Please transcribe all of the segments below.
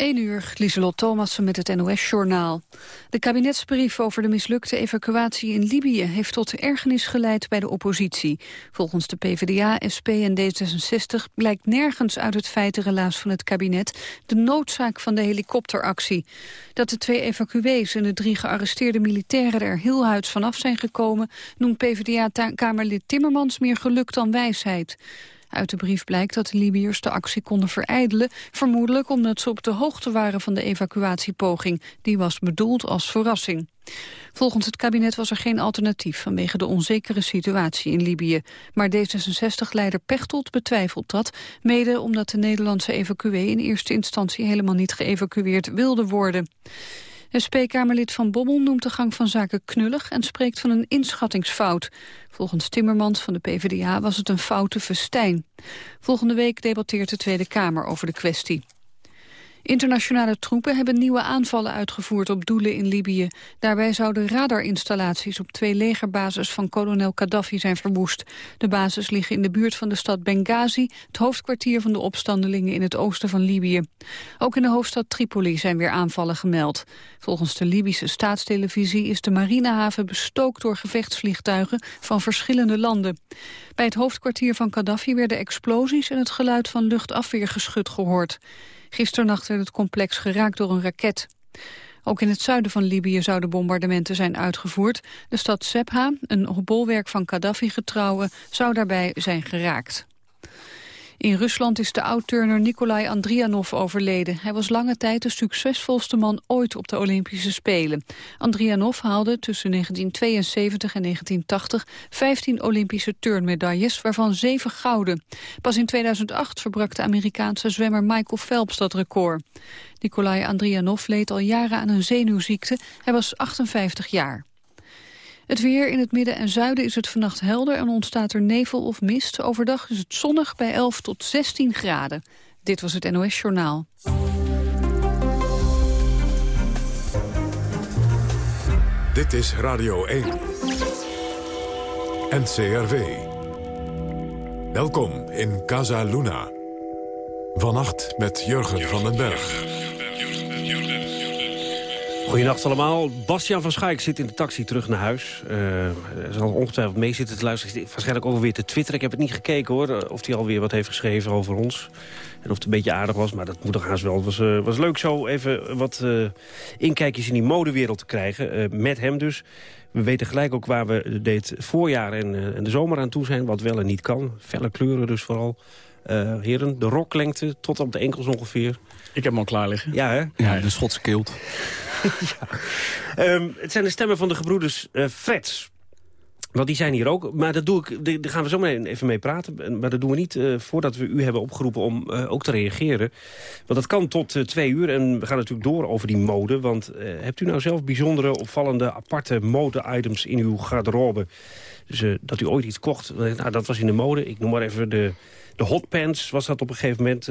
1 uur, Lieselot Thomassen met het NOS-journaal. De kabinetsbrief over de mislukte evacuatie in Libië... heeft tot ergernis geleid bij de oppositie. Volgens de PvdA, SP en D66 blijkt nergens uit het feitenrelaas van het kabinet... de noodzaak van de helikopteractie. Dat de twee evacuees en de drie gearresteerde militairen... er heel huids vanaf zijn gekomen... noemt PvdA-kamerlid Timmermans meer geluk dan wijsheid. Uit de brief blijkt dat de Libiërs de actie konden verijdelen... vermoedelijk omdat ze op de hoogte waren van de evacuatiepoging. Die was bedoeld als verrassing. Volgens het kabinet was er geen alternatief vanwege de onzekere situatie in Libië. Maar D66-leider Pechtold betwijfelt dat, mede omdat de Nederlandse evacuee in eerste instantie helemaal niet geëvacueerd wilde worden. SP-Kamerlid Van Bommel noemt de gang van zaken knullig en spreekt van een inschattingsfout. Volgens Timmermans van de PvdA was het een foute festijn. Volgende week debatteert de Tweede Kamer over de kwestie. Internationale troepen hebben nieuwe aanvallen uitgevoerd op doelen in Libië. Daarbij zouden radarinstallaties op twee legerbases van kolonel Gaddafi zijn verwoest. De bases liggen in de buurt van de stad Benghazi, het hoofdkwartier van de opstandelingen in het oosten van Libië. Ook in de hoofdstad Tripoli zijn weer aanvallen gemeld. Volgens de Libische staatstelevisie is de marinehaven bestookt door gevechtsvliegtuigen van verschillende landen. Bij het hoofdkwartier van Gaddafi werden explosies en het geluid van luchtafweergeschut gehoord. Gisternacht werd het complex geraakt door een raket. Ook in het zuiden van Libië zouden bombardementen zijn uitgevoerd. De stad Sebha, een bolwerk van Gaddafi-getrouwen, zou daarbij zijn geraakt. In Rusland is de oud-turner Nikolai Andrianov overleden. Hij was lange tijd de succesvolste man ooit op de Olympische Spelen. Andrianov haalde tussen 1972 en 1980 15 Olympische turnmedailles, waarvan 7 gouden. Pas in 2008 verbrak de Amerikaanse zwemmer Michael Phelps dat record. Nikolai Andrianov leed al jaren aan een zenuwziekte. Hij was 58 jaar. Het weer in het midden en zuiden is het vannacht helder en ontstaat er nevel of mist. Overdag is het zonnig bij 11 tot 16 graden. Dit was het NOS Journaal. Dit is Radio 1. NCRV. Welkom in Casa Luna. Vannacht met Jurgen van den Berg. Goedenacht allemaal. Bastiaan van Schaik zit in de taxi terug naar huis. Uh, zal ongetwijfeld mee zitten te luisteren. Waarschijnlijk ook alweer te twitteren. Ik heb het niet gekeken hoor. Eh, of hij alweer wat heeft geschreven over ons. En of het een beetje aardig was. Maar dat moet toch haast wel. Het was, uh, was leuk zo even wat inkijkjes in die modewereld te krijgen. met hem dus. We weten gelijk ook waar we dit voorjaar en, en de zomer aan toe zijn. Wat wel en niet kan. Felle kleuren dus vooral. heren, de roklengte tot op de enkels ongeveer. Ik heb hem al klaar liggen. Ja, hè? Ja, de Schotse kilt. ja. um, het zijn de stemmen van de gebroeders uh, Freds. Want die zijn hier ook. Maar dat doe ik, daar gaan we zo maar even mee praten. Maar dat doen we niet uh, voordat we u hebben opgeroepen om uh, ook te reageren. Want dat kan tot uh, twee uur. En we gaan natuurlijk door over die mode. Want hebt u nou zelf bijzondere, opvallende, aparte mode-items in uw garderobe? Dus dat u ooit iets kocht. Nou, dat was in de mode. Ik noem maar even de, de hotpants was dat op een gegeven moment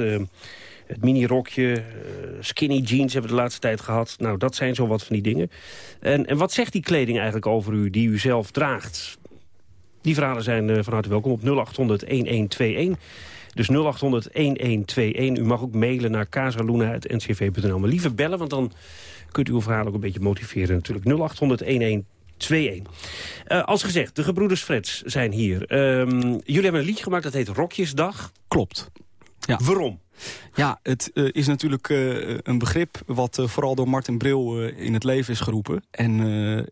het mini-rokje, uh, skinny jeans hebben we de laatste tijd gehad. Nou, dat zijn zo wat van die dingen. En, en wat zegt die kleding eigenlijk over u die u zelf draagt? Die verhalen zijn uh, van harte welkom op 0800-1121. Dus 0800-1121. U mag ook mailen naar casaluna.ncv.nl. Maar liever bellen, want dan kunt u uw verhaal ook een beetje motiveren natuurlijk. 0800-1121. Uh, als gezegd, de gebroeders Freds zijn hier. Um, jullie hebben een liedje gemaakt dat heet Rokjesdag. Klopt. Ja. Waarom? Ja, het uh, is natuurlijk uh, een begrip wat uh, vooral door Martin Bril in het leven is geroepen. En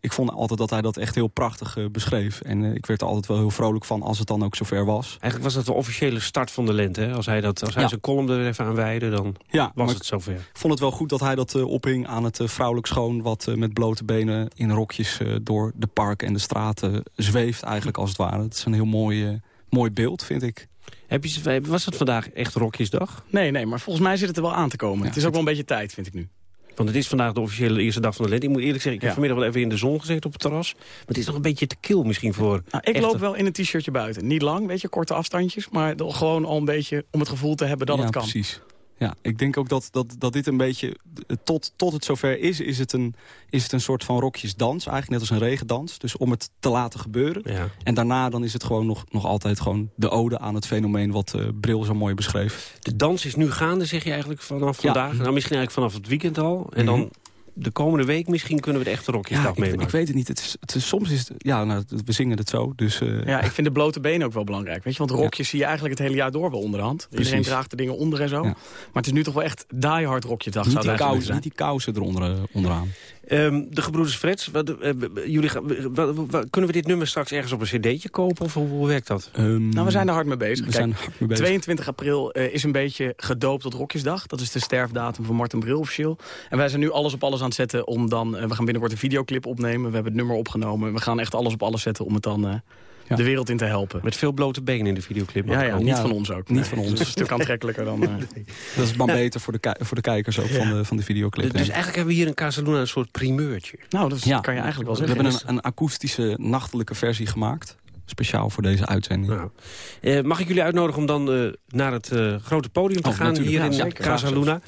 ik vond altijd dat hij dat echt heel prachtig beschreef. En ik werd er altijd wel heel vrolijk van als het dan ook zover was. Eigenlijk was dat de officiële start van de lente. Hè? Als hij, dat, als hij ja. zijn column er even aan wijde, dan ja, was het zover. Ik vond het wel goed dat hij dat ophing aan het vrouwelijk schoon... wat met blote benen in rokjes door de park en de straten zweeft eigenlijk als het ware. Het is een heel mooi, mooi beeld, vind ik. Heb je, was het vandaag echt Rokjesdag? Nee, nee, maar volgens mij zit het er wel aan te komen. het is ook wel een beetje tijd, vind ik nu. Want het is vandaag de officiële eerste dag van de lente. Ik moet eerlijk zeggen, ik heb vanmiddag wel even in de zon gezeten op het terras. Maar het is nog een beetje te kil misschien voor... Nou, ik loop wel in een t-shirtje buiten. Niet lang, weet je, korte afstandjes. Maar gewoon al een beetje om het gevoel te hebben dat het kan. precies. Ja, ik denk ook dat, dat, dat dit een beetje... Tot, tot het zover is, is het, een, is het een soort van rokjesdans. Eigenlijk net als een regendans. Dus om het te laten gebeuren. Ja. En daarna dan is het gewoon nog, nog altijd gewoon de ode aan het fenomeen... wat uh, Bril zo mooi beschreef. De dans is nu gaande, zeg je eigenlijk, vanaf vandaag? Nou, misschien eigenlijk vanaf het weekend al. En dan mhm de komende week misschien kunnen we de echte Rokjesdag ja, meemaken. Ik weet het niet. Het is, het is, soms is het... Ja, nou, we zingen het zo. Dus, uh... Ja, ik vind de blote benen ook wel belangrijk. Weet je, want rokjes zie je eigenlijk het hele jaar door wel onderhand. Precies. Iedereen draagt de dingen onder en zo. Maar het is nu toch wel echt die hard Rokjesdag. Niet, die kousen, niet die kousen eronder, uh, onderaan. Um, de gebroeders Freds, wat, uh, jullie, wat, wat, kunnen we dit nummer straks ergens op een cd'tje kopen? Of hoe, werkt dat? Um, nou, we zijn er hard mee bezig. We Kijk, zijn hard mee bezig. 22 april uh, is een beetje gedoopt tot Rokjesdag. Dat is de sterfdatum van Martin Bril officieel. En wij zijn nu alles op alles aan het zetten om dan... Uh, we gaan binnenkort een videoclip opnemen. We hebben het nummer opgenomen. We gaan echt alles op alles zetten om het dan ja. de wereld in te helpen. Met veel blote benen in de videoclip. Ja, ja, niet van ons ook. Niet van ons. Dat is een stuk aantrekkelijker dan... Uh... Dat is maar beter voor de, voor de kijkers ook van, de, van de videoclip. Dus, dus eigenlijk hebben we hier in Casaluna een soort primeurtje. Nou, dat kan je eigenlijk wel zeggen. We hebben een, een akoestische nachtelijke versie gemaakt speciaal voor deze uitzending. Nou, eh, mag ik jullie uitnodigen om dan uh, naar het uh, grote podium te oh, gaan hier in ja, Casa Luna?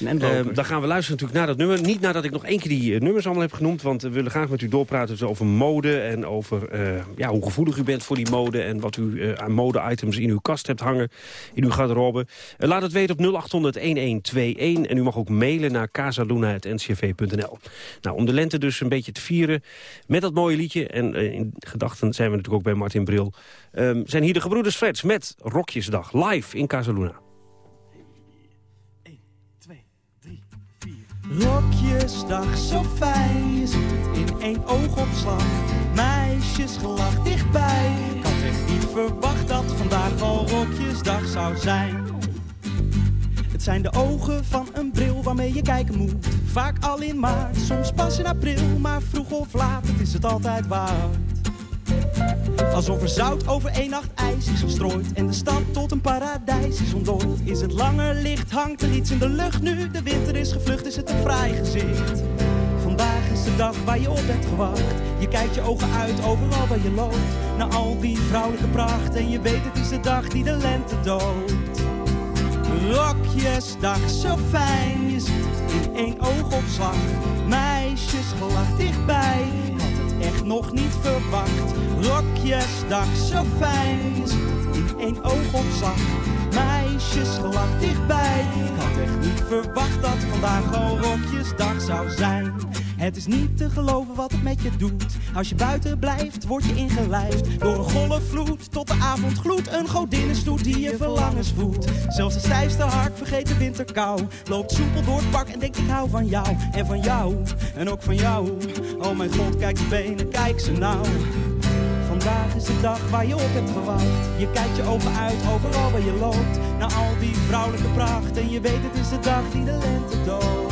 Uh, dan gaan we luisteren natuurlijk naar dat nummer. Niet nadat ik nog één keer die nummers allemaal heb genoemd... want we willen graag met u doorpraten dus over mode... en over ja, hoe gevoelig u bent voor die mode... en wat u aan mode-items in uw kast hebt hangen, in uw garderobe. laat het weten op 0800-1121 en u mag ook mailen naar casaluna.ncv.nl. Nou, om de lente dus een beetje te vieren met dat mooie liedje... en in gedachten zijn we natuurlijk ook bij Martin Bril... Um, zijn hier de gebroeders Freds met Rokjesdag live in Casaluna. Rokjesdag, zo fijn, je ziet het in één oogopslag. Meisjes gelach dichtbij, ik had echt niet verwacht dat vandaag al Rokjesdag zou zijn. Het zijn de ogen van een bril waarmee je kijken moet. Vaak al in maart, soms pas in april, maar vroeg of laat, het is het altijd waard. Alsof er zout over één nacht ijs is gestrooid En de stad tot een paradijs is ontdooid. Is het langer licht, hangt er iets in de lucht. Nu De winter is gevlucht, is het een fraai gezicht. Vandaag is de dag waar je op bent gewacht. Je kijkt je ogen uit overal waar je loopt. Naar al die vrouwelijke pracht En je weet het is de dag die de lente doodt. Rokjesdag, zo fijn. Je ziet in één oogopslag Meisjes gelach dichtbij echt nog niet verwacht. Rokjesdag, zo fijn, in één oogopslag. Meisjes gelach dichtbij, ik had echt niet verwacht dat vandaag al Rokjesdag zou zijn. Het is niet te geloven wat het met je doet. Als je buiten blijft, word je ingelijfd. Door een golfvloed tot de avond gloed. Een godinnenstoet die je verlangens voedt. Zelfs de stijfste hart vergeet de winterkou. Loopt soepel door het park en denkt ik hou van jou. En van jou, en ook van jou. Oh mijn god, kijk de benen, kijk ze nou. Vandaag is de dag waar je op hebt gewacht. Je kijkt je ogen uit overal waar je loopt. Naar al die vrouwelijke pracht. En je weet het is de dag die de lente doodt.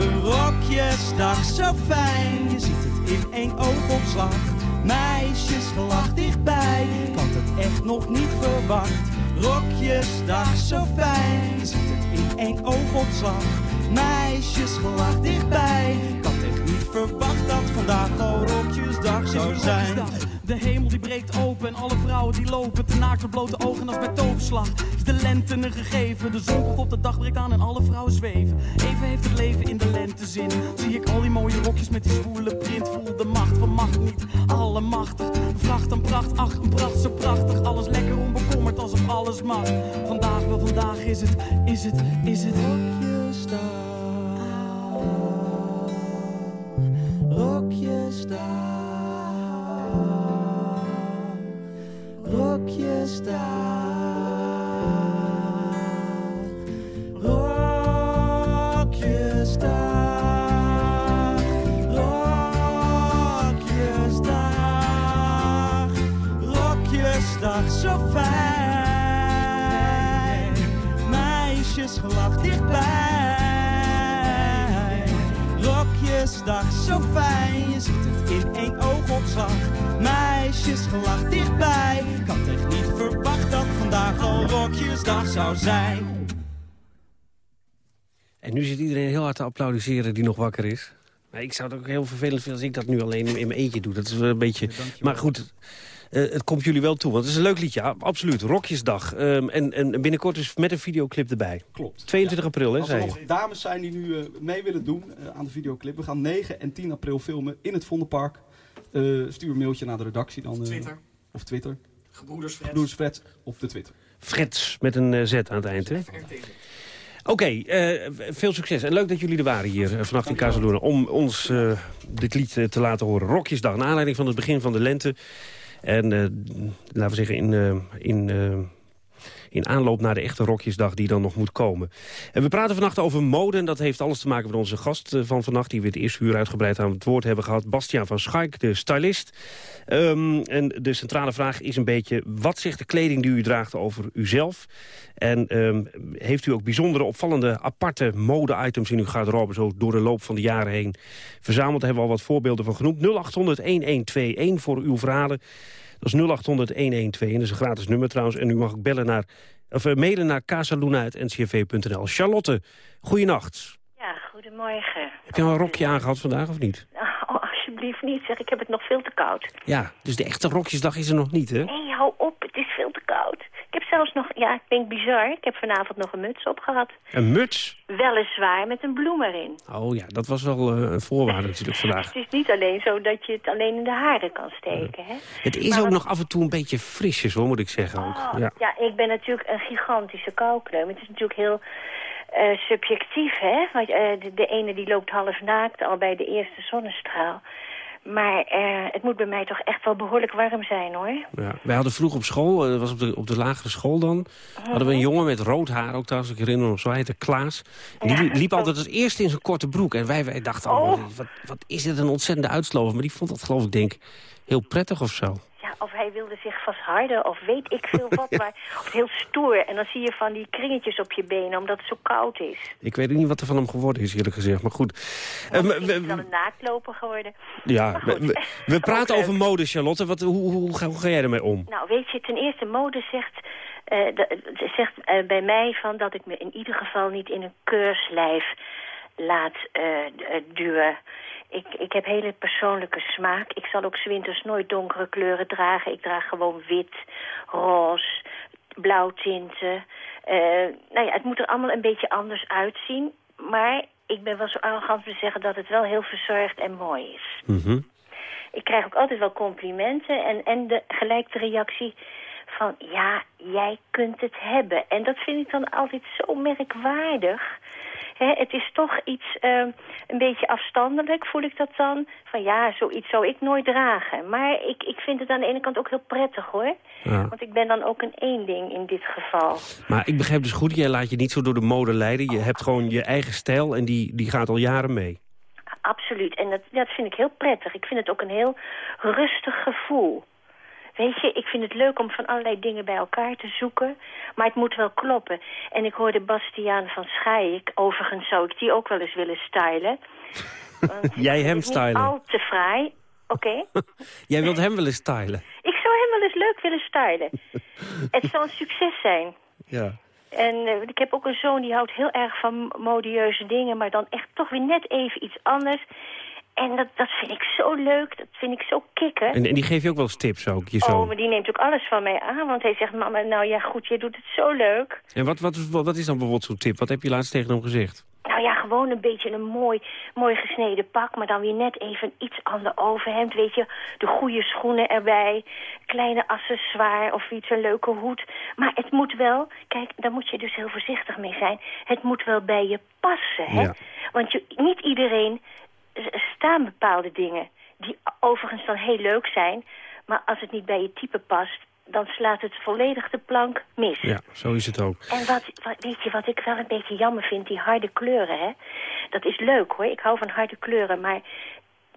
Een rokjesdag, zo fijn, je ziet het in één oogopslag. Meisjes gelach dichtbij, had het echt nog niet verwacht. Rokjesdag, zo fijn, je ziet het in één oogopslag. Meisjes gelach dichtbij, ik had echt niet verwacht dat vandaag al Rokjesdag zou zijn. De hemel die breekt open en alle vrouwen die lopen te naakt blote ogen als bij toverslag. Is de lente een gegeven, de zon komt op de dag breekt aan en alle vrouwen zweven. Even heeft het leven in de lente zin. Zie ik al die mooie rokjes met die zwoele print. Voel de macht van macht niet, allemachtig. Vracht en pracht, ach een pracht zo prachtig. Alles lekker onbekommerd alsof alles mag. Vandaag wel vandaag is het, is het, is het. Rokjesdag. Rokjesdag. Rokjesdag. Rokjesdag. Rokjesdag. Rokjesdag, zo fijn. Meisjes gelach dichtbij. Rokjesdag, zo fijn. Je ziet het in één oogopslag. Meisjes gelach dichtbij. Zou zijn. En nu zit iedereen heel hard te applaudisseren die nog wakker is. Maar ik zou het ook heel vervelend vinden als ik dat nu alleen in mijn eentje doe. Dat is wel een beetje... maar goed, Eh, het komt jullie wel toe, want het is een leuk liedje. Ja, absoluut, Rokjesdag. Ehm, en, en binnenkort dus met een videoclip erbij. Klopt. 22 april, hè, Als er zei je? nog dames zijn die nu eh, mee willen doen eh, aan de videoclip. We gaan 9 en 10 april filmen in het Vondelpark. Eh, stuur een mailtje naar de redactie dan. eh, Twitter. Of Twitter. Gebroeders Fred. Broers Fred op de Twitter. Freds, met een eh, Z aan het eind, hè? Oké, eh, veel succes. En leuk dat jullie er waren hier eh, vannacht in Casaluna... om ons dit lied te laten horen. Rokjesdag, naar aanleiding van het begin van de lente. En laten we zeggen, in, in, in aanloop naar de echte Rokjesdag die dan nog moet komen. En we praten vannacht over mode. En dat heeft alles te maken met onze gast eh, van vannacht... die we het eerste uur uitgebreid aan het woord hebben gehad. Bastiaan van Schaik, de stylist. Ehm, en de centrale vraag is een beetje... wat zegt de kleding die u draagt over uzelf? En ehm, heeft u ook bijzondere, opvallende, aparte mode-items in uw garderobe... zo door de loop van de jaren heen verzameld? Daar hebben we al wat voorbeelden van genoemd. 0800-1121 voor uw verhalen. Dat is 0800-1121, dat is een gratis nummer trouwens. En u mag ook bellen naar, of, eh, mailen naar casaluna.ncrv.nl. Charlotte, goeienacht. Ja, goedemorgen. Heb je al een rokje aangehad vandaag of niet? Oh, alsjeblieft niet, zeg. Ik heb het nog veel te koud. Ja, dus de echte rokjesdag is er nog niet, hè? Nee, hou op. Het is veel te koud. Ik heb zelfs nog... Ja, ik denk bizar. Ik heb vanavond nog een muts opgehad. Een muts? Weliswaar met een bloem erin. Oh ja, dat was wel eh, een voorwaarde natuurlijk vandaag. Het is niet alleen zo dat je het alleen in de haren kan steken, hè? Het is Maar ook wat- nog af en toe een beetje frisjes, hoor, moet ik zeggen. Ook. Oh, Ja. ja. ik ben natuurlijk een gigantische koukleum. Het is natuurlijk heel eh, subjectief, hè? Want, eh, de, de ene die loopt half naakt al bij de eerste zonnestraal. Maar eh, het moet bij mij toch echt wel behoorlijk warm zijn, hoor. Ja. Wij hadden vroeg op school, eh, dat was op de, op de lagere school dan... hadden we een jongen met rood haar, ook trouwens, ik herinner me zo, heette Klaas. En die Ja. liep altijd als eerste in zijn korte broek. En wij, wij dachten, allemaal, Oh. wat, wat is dit een ontzettende uitsloven. Maar die vond dat, geloof ik, denk heel prettig of zo. Of hij wilde zich vastharden, of weet ik veel wat. maar, of heel stoer. En dan zie je van die kringetjes op je benen, omdat het zo koud is. Ik weet niet wat er van hem geworden is, eerlijk gezegd. Maar goed. Misschien we- is wel een naaktloper geworden. ja, we, praten over mode, Charlotte. Wat, hoe, hoe, ga, hoe ga jij ermee om? Nou, weet je, ten eerste, mode zegt, eh, dat- zegt eh, bij mij van dat ik me in ieder geval niet in een keurslijf laat duwen. Ik, ik heb hele persoonlijke smaak. Ik zal ook 's winters nooit donkere kleuren dragen. Ik draag gewoon wit, roze, blauwtinten. Eh nou ja, het moet er allemaal een beetje anders uitzien. Maar ik ben wel zo arrogant om te zeggen dat het wel heel verzorgd en mooi is. Mhm. Ik krijg ook altijd wel complimenten en, en de, gelijk de reactie van... ja, jij kunt het hebben. En dat vind ik dan altijd zo merkwaardig. Het is toch iets eh, een beetje afstandelijk, voel ik dat dan. Van ja, zoiets zou ik nooit dragen. Maar ik, ik vind het aan de ene kant ook heel prettig, hoor. Ja. Want ik ben dan ook een eenling in dit geval. Maar ik begrijp dus goed, jij laat je niet zo door de mode leiden. Je hebt gewoon je eigen stijl en die, die gaat al jaren mee. Absoluut. En dat, dat vind ik heel prettig. Ik vind het ook een heel rustig gevoel. Weet je, ik vind het leuk om van allerlei dingen bij elkaar te zoeken. Maar het moet wel kloppen. En ik hoorde Bastiaan van Schaik. Overigens zou ik die ook wel eens willen stylen. Want Jij hem stylen? Al te fraai. Oké. Jij wilt hem wel eens stylen. ik zou hem wel eens leuk willen stylen. het zal een succes zijn. Ja. En eh, ik heb ook een zoon die houdt heel erg van modieuze dingen... maar dan echt toch weer net even iets anders. En dat, dat vind ik zo leuk, dat vind ik zo kicken. En, en die geef je ook wel eens tips ook, je Oh, zoon. maar die neemt ook alles van mij aan. Want hij zegt, mama, nou ja, goed, je doet het zo leuk. En wat, wat, wat, wat is dan bijvoorbeeld zo'n tip? Wat heb je laatst tegen hem gezegd? Nou ja, gewoon een beetje een mooi, mooi gesneden pak... maar dan weer net even iets ander overhemd, weet je. De goede schoenen erbij, kleine accessoire of iets, een leuke hoed. Maar het moet wel, kijk, daar moet je dus heel voorzichtig mee zijn... het moet wel bij je passen, hè. Ja. Want je, niet iedereen staan bepaalde dingen... die overigens dan heel leuk zijn... maar als het niet bij je type past... dan slaat het volledig de plank mis. Ja, zo is het ook. En wat, wat, weet je wat ik wel een beetje jammer vind? Die harde kleuren, hè? Dat is leuk, hoor. Ik hou van harde kleuren, maar...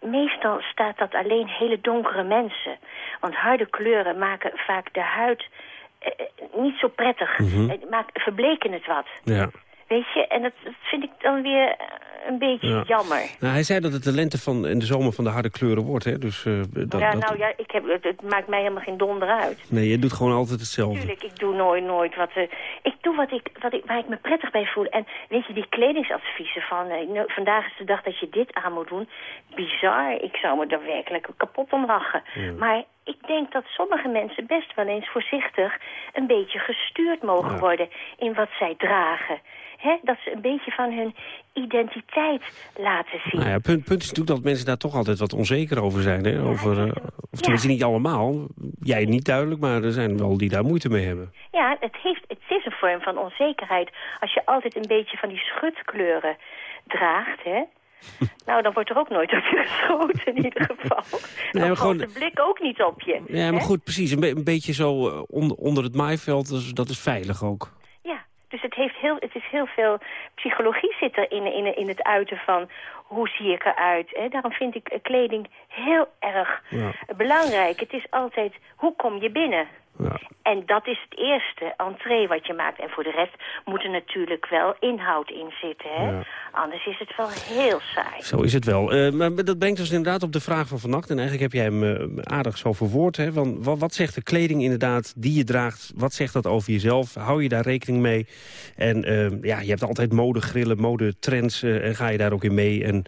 Meestal staat dat alleen hele donkere mensen. Want harde kleuren maken vaak de huid eh, eh, niet zo prettig. Maakt, verbleken het wat. Ja. Weet je, en dat, dat vind ik dan weer... een beetje Ja. jammer. Nou, hij zei dat het de lente van, en de zomer van de harde kleuren wordt. Hè? Dus, eh, dat, ja, dat- nou ja, ik heb, het, het maakt mij helemaal geen donder uit. Nee, je doet gewoon altijd hetzelfde. Tuurlijk, ik doe nooit, nooit wat... eh, ik doe wat ik, wat ik, waar ik me prettig bij voel. En weet je, die kledingsadviezen van... eh, nou, vandaag is de dag dat je dit aan moet doen. Bizar. Ik zou me daar werkelijk kapot om lachen. Maar ik denk dat sommige mensen best wel eens voorzichtig... een beetje gestuurd mogen Ja. worden in wat zij dragen. Hè? Dat ze een beetje van hun identiteit laten zien. Nou ja, punt, punt is natuurlijk dat mensen daar toch altijd wat onzeker over zijn. Hè? Over, eh, of tenminste niet allemaal. Jij niet duidelijk, maar er zijn wel die daar moeite mee hebben. Ja, het, heeft, het is een vorm van onzekerheid. Als je altijd een beetje van die schutkleuren draagt, hè... nou, dan wordt er ook nooit op je geschoten in ieder geval. Dan maar valt gewoon- de blik ook niet op je. Ja, maar hè? goed, precies. Een, be- een beetje zo eh, onder, het maaiveld, is, dat is veilig ook. Dus het, heeft heel, het is heel veel psychologie zit er in, in, in het uiten van hoe zie ik eruit. Hè? Daarom vind ik eh, kleding heel erg Ja. belangrijk. Het is altijd, hoe kom je binnen? Ja. En dat is het eerste entree wat je maakt. En voor de rest moet er natuurlijk wel inhoud in zitten. Hè? Ja. Anders is het wel heel saai. Zo is het wel. Eh, maar dat brengt ons inderdaad op de vraag van vannacht. En eigenlijk heb jij hem eh, aardig zo verwoord. Hè? Want wat, wat zegt de kleding inderdaad die je draagt? Wat zegt dat over jezelf? Hou je daar rekening mee? En eh, ja, je hebt altijd modegrillen, modetrends. en ga je daar ook in mee? En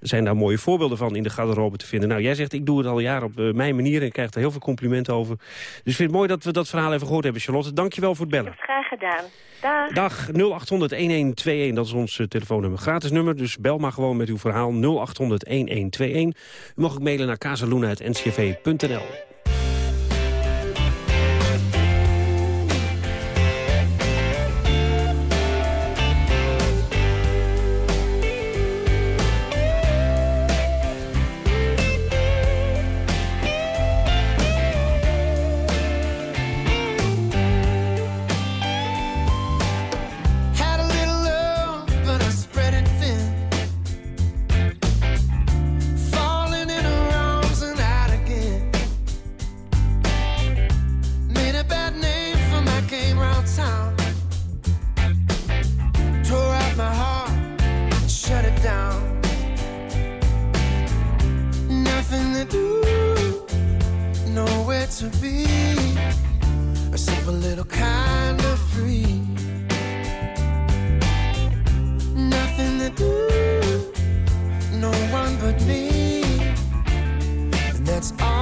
zijn daar mooie voorbeelden van in de garderobe te vinden? Nou, jij zegt, ik doe het al jaren op eh, mijn manier. En ik krijg er heel veel complimenten over. Dus ik vind het mooi dat we dat verhaal even gehoord hebben. Charlotte, dank je wel voor het bellen. Graag gedaan. Dag. Dag 0800-1121, dat is ons eh, telefoonnummer. Gratis nummer, dus bel maar gewoon met uw verhaal 0800-1121. U mag ook mailen naar casaluna.ncv.nl. to be. A simple little kind of free. Nothing to do, no one but me. And that's all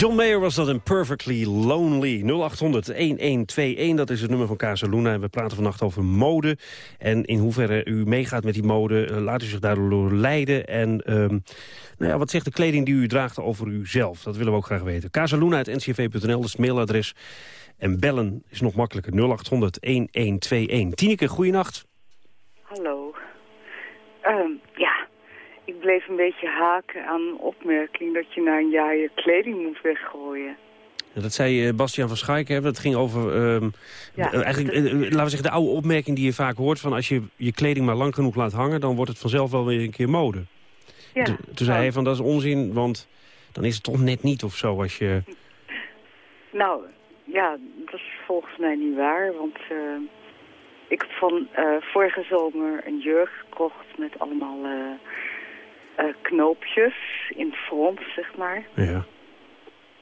John Mayer was dat een Perfectly Lonely. 0800-1121, dat is het nummer van Casaluna. En we praten vannacht over mode. En in hoeverre u meegaat met die mode, eh, laat u zich daardoor leiden. En ehm, nou ja, wat zegt de kleding die u draagt over uzelf? Dat willen we ook graag weten. Casaluna.ncv.nl, dat is het mailadres. En bellen is nog makkelijker, 0800-1121. Tineke, goeienacht. Hallo. Ehm, ja, bleef een beetje haken aan een opmerking dat je na een jaar je kleding moet weggooien. Dat zei eh, Bastiaan van Schaik. Dat ging over, ehm, Ja, eh, eigenlijk, eh, laten we zeggen, de oude opmerking die je vaak hoort... van als je je kleding maar lang genoeg laat hangen... dan wordt het vanzelf wel weer een keer mode. Ja, Toen, toen zei hij van, dat is onzin, want dan is het toch net niet of zo als je... Nou, ja, dat is volgens mij niet waar, want ik heb van vorige zomer een jurk gekocht met allemaal eh, knoopjes in het front, zeg maar. Ja.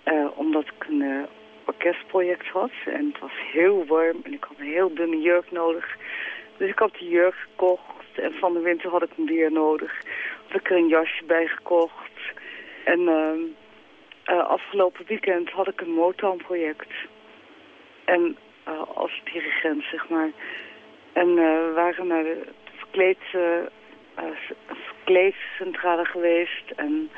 Eh, omdat ik een eh, orkestproject had en het was heel warm en ik had een heel dunne jurk nodig. Dus ik had die jurk gekocht en van de winter had ik hem weer nodig. Had ik er een jasje bij gekocht. En ehm, eh, afgelopen weekend had ik een Motown-project. En als dirigent, zeg maar. En we waren naar de verkleed, verkleedcentrale geweest. En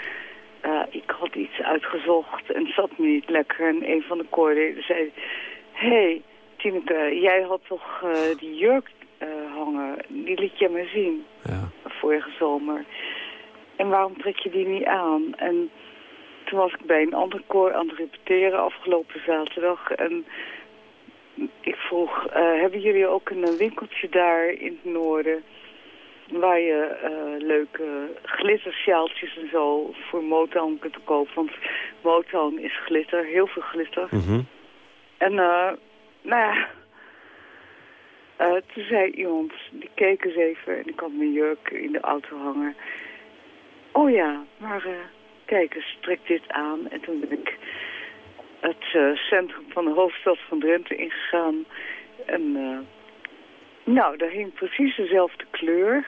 eh, ik had iets uitgezocht en het zat me niet lekker. En een van de koorleden zei... Hé, hey, Tineke, jij had toch eh, die jurk eh, hangen? Die liet je me zien Ja. vorige zomer. En waarom trek je die niet aan? En toen was ik bij een ander koor aan het repeteren afgelopen zaterdag. En ik vroeg, hebben jullie ook een winkeltje daar in het noorden... waar je eh, leuke glittersjaaltjes en zo voor Motown kunt kopen? Want Motown is glitter, heel veel glitter. Mhm. En eh, nou ja, eh, toen zei iemand, die keek eens even en ik had mijn jurk in de auto hangen. Oh ja, maar kijk eens, trek dit aan. En toen ben ik het centrum van de hoofdstad van Drenthe ingegaan. En nou, daar hing precies dezelfde kleur.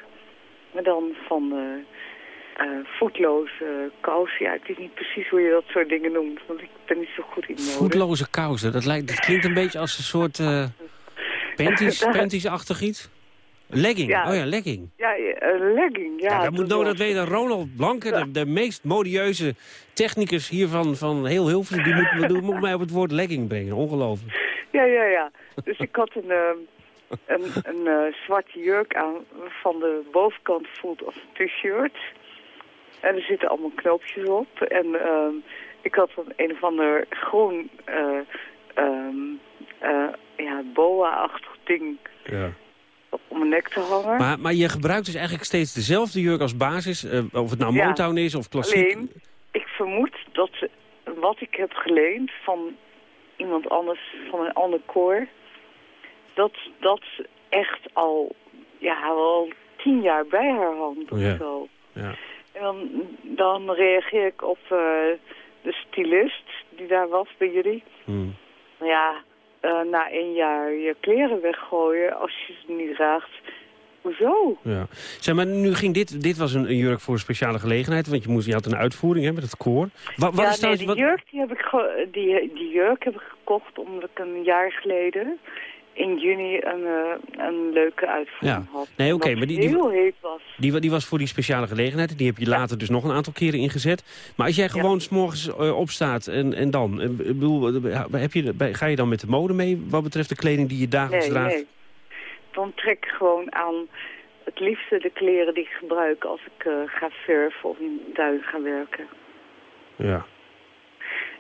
Maar dan van eh, eh, voetloze kousen. Ja, ik weet niet precies hoe je dat soort dingen noemt. Want ik ben niet zo goed in mode. Voetloze kousen, dat, lijkt, dat klinkt een beetje als een soort eh panties, panties-achtig iets. Legging, Ja. oh ja, legging. Ja, legging, ja. Ja, dat moet was- dat weten. Ronald Blanke, de, de meest modieuze technicus hier van, van heel Hilversum... die moet, die moet mij op het woord legging brengen. Ongelooflijk. Ja, ja, ja. Dus ik had een, een, een eh, zwarte jurk aan van de bovenkant voelt als een t-shirt. En er zitten allemaal knoopjes op. En ehm, ik had een een of ander groen, eh, ehm, eh, ja, boa-achtig ding Ja. om mijn nek te hangen. Maar, maar je gebruikt dus eigenlijk steeds dezelfde jurk als basis. of het nou Ja. Motown is of klassiek. Alleen, ik vermoed dat wat ik heb geleend van iemand anders, van een ander koor, dat dat echt al, ja, al tien jaar bij haar hangt of Ja. zo. Ja. En dan, dan reageer ik op eh, de stylist die daar was bij jullie. Hmm. Ja, eh, na één jaar je kleren weggooien als je ze niet draagt. Hoezo? Ja. Zeg maar, nu ging dit, dit was een, jurk voor een speciale gelegenheid, want je, moest, je had een uitvoering hè, met het koor. Wat, wat ja, is nee, die wat- jurk, die heb ik die, die jurk heb ik gekocht omdat ik een jaar geleden in juni een, eh, een leuke uitvoering Ja. had. Nee, oké, maar die- die- heel heet was. Die, die was voor die speciale gelegenheid. Die heb je later dus nog een aantal keren ingezet. Maar als jij gewoon s s'morgens eh, opstaat en, en dan... eh, ik bedoel, heb je, ga je dan met de mode mee wat betreft de kleding die je dagelijks Nee, draagt? nee. Dan trek ik gewoon aan het liefste de kleren die ik gebruik als ik ga surfen of in de tuin ga werken. Ja.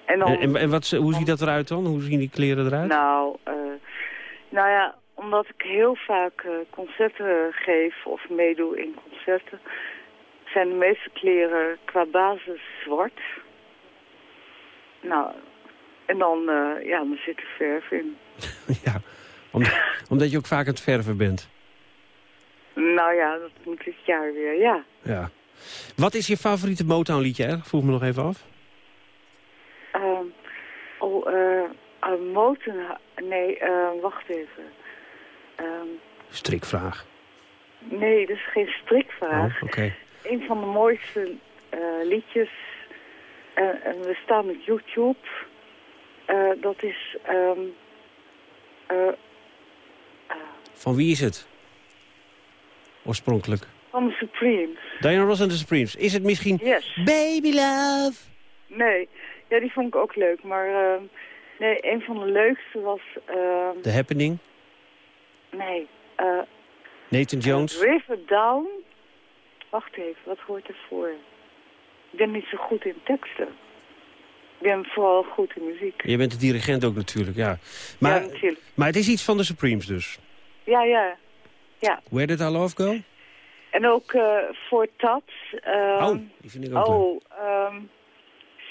En dan, En, en, en wat, hoe ziet dat eruit dan? Hoe zien die kleren eruit? Nou, eh, nou ja, omdat ik heel vaak eh, concerten geef of meedoe in concerten, zijn de meeste kleren qua basis zwart. Nou, en dan, eh, ja, dan zit er verf in. ja. Om- omdat je ook vaak aan het verven bent. Nou ja, dat moet dit jaar weer, ja. Ja. Wat is je favoriete Motown liedje? Vroeg me nog even af. Ehm, oh, eh, uh, moten, nee, eh, wacht even. Ehm, Strikvraag. nee, dat is geen strikvraag. Oh, oké. Een van de mooiste eh, liedjes. eh, En, we staan op YouTube. Dat is... eh, Van wie is het? Oorspronkelijk. van de Supremes. Diana Ross en de Supremes. Is het misschien... Yes. Baby love. Nee, ja, die vond ik ook leuk. Maar ehm, nee, een van de leukste was... ehm The Happening. nee, eh Nathan Jones. River Down. Wacht even, wat hoort ervoor? Ik ben niet zo goed in teksten. Ik ben vooral goed in muziek. Je bent de dirigent ook natuurlijk, ja. Maar, ja, natuurlijk. maar het is iets van de Supremes dus. Ja, ja. Ja. Where Did Our Love Go? En ook eh voor Tats. ehm, oh, die vind ik ook oh, ehm,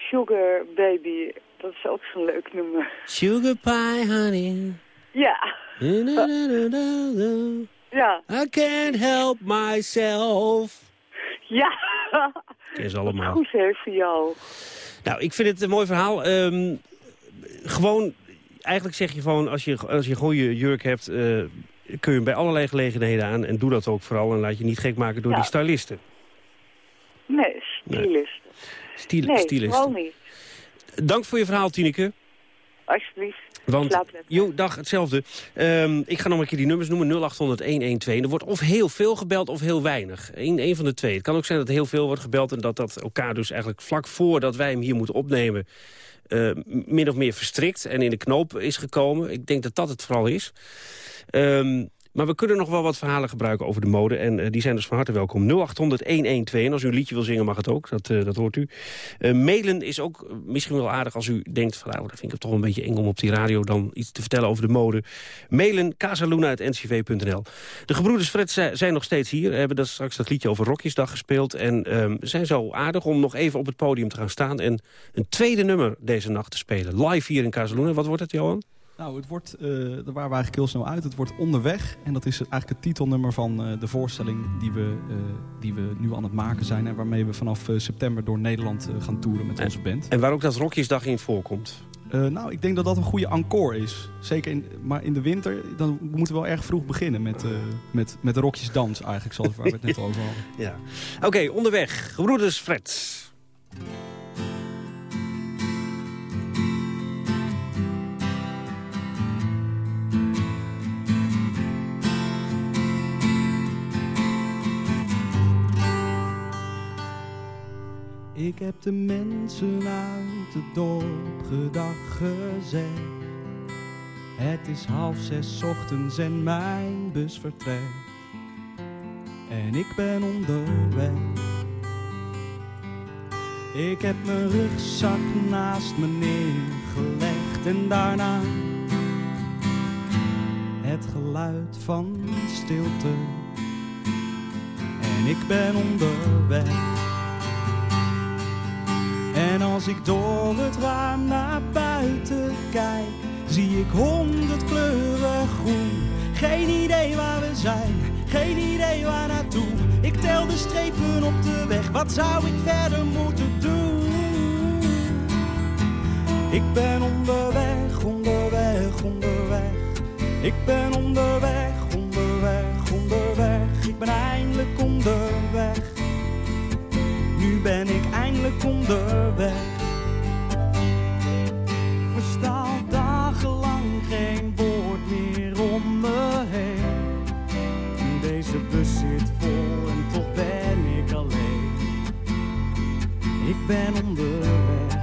Sugar Baby. Dat is ook zo'n leuk nummer. Sugar Pie Honey. Ja. Ja. I can't help myself. Ja. Ken ze allemaal. Goed hè, voor jou. Nou, ik vind het een mooi verhaal. Ehm, gewoon, eigenlijk zeg je gewoon, als je, als je gewoon je jurk hebt... eh, kun je hem bij allerlei gelegenheden aan. En doe dat ook vooral. En laat je niet gek maken door Ja. die stylisten. Nee, stylist. Stil, nee, stylisten. niet. Dank voor je verhaal, Tineke. Alsjeblieft. Want, Slaap lekker. jo, dag, hetzelfde. Ehm, ik ga nog een keer die nummers noemen, 0800-112. Er wordt of heel veel gebeld of heel weinig. Eén één van de twee. Het kan ook zijn dat er heel veel wordt gebeld... en dat dat elkaar dus eigenlijk vlak voordat wij hem hier moeten opnemen... eh, min of meer verstrikt en in de knoop is gekomen. Ik denk dat dat het vooral is. Ehm, maar we kunnen nog wel wat verhalen gebruiken over de mode. En eh, die zijn dus van harte welkom. 0800-112. En als u een liedje wil zingen mag het ook. Dat, eh, dat hoort u. Eh, mailen is ook misschien wel aardig als u denkt... van nou, dat vind ik toch een beetje eng om op die radio dan iets te vertellen over de mode. Mailen casaluna.ncv.nl. De gebroeders Fred zi- zijn nog steeds hier. Hebben dat straks dat liedje over Rokjesdag gespeeld. En ehm, zijn zo aardig om nog even op het podium te gaan staan... en een tweede nummer deze nacht te spelen. Live hier in Casaluna. Wat wordt het, Johan? Nou, het wordt, eh, daar waren we eigenlijk heel snel uit. Het wordt Onderweg. En dat is eigenlijk het titelnummer van eh, de voorstelling die we, eh, die we nu aan het maken zijn. En waarmee we vanaf september door Nederland gaan toeren met onze band. En waar ook dat Rokjesdag in voorkomt. Nou, ik denk dat dat een goede encore is. Zeker in, maar in de winter, dan moeten we wel erg vroeg beginnen met, met, met de rokjesdans eigenlijk, zoals waar we het net over hadden. Ja. Oké, onderweg. Gebroeders Fred. Ik heb de mensen uit het dorp gedag gezegd. Het is half zes ochtends en mijn bus vertrekt. En ik ben onderweg. Ik heb mijn rugzak naast me neergelegd en daarna het geluid van stilte. En ik ben onderweg. En als ik door het raam naar buiten kijk, zie ik honderd kleuren groen. Geen idee waar we zijn, geen idee waar naartoe. Ik tel de strepen op de weg, wat zou ik verder moeten doen? Ik ben onderweg, onderweg, onderweg. Ik ben onderweg, onderweg, onderweg. Ik ben eindelijk onderweg. Nu ben ik eindelijk onderweg. Versta al dagenlang geen woord meer om me heen. Deze bus zit vol en toch ben ik alleen. Ik ben onderweg.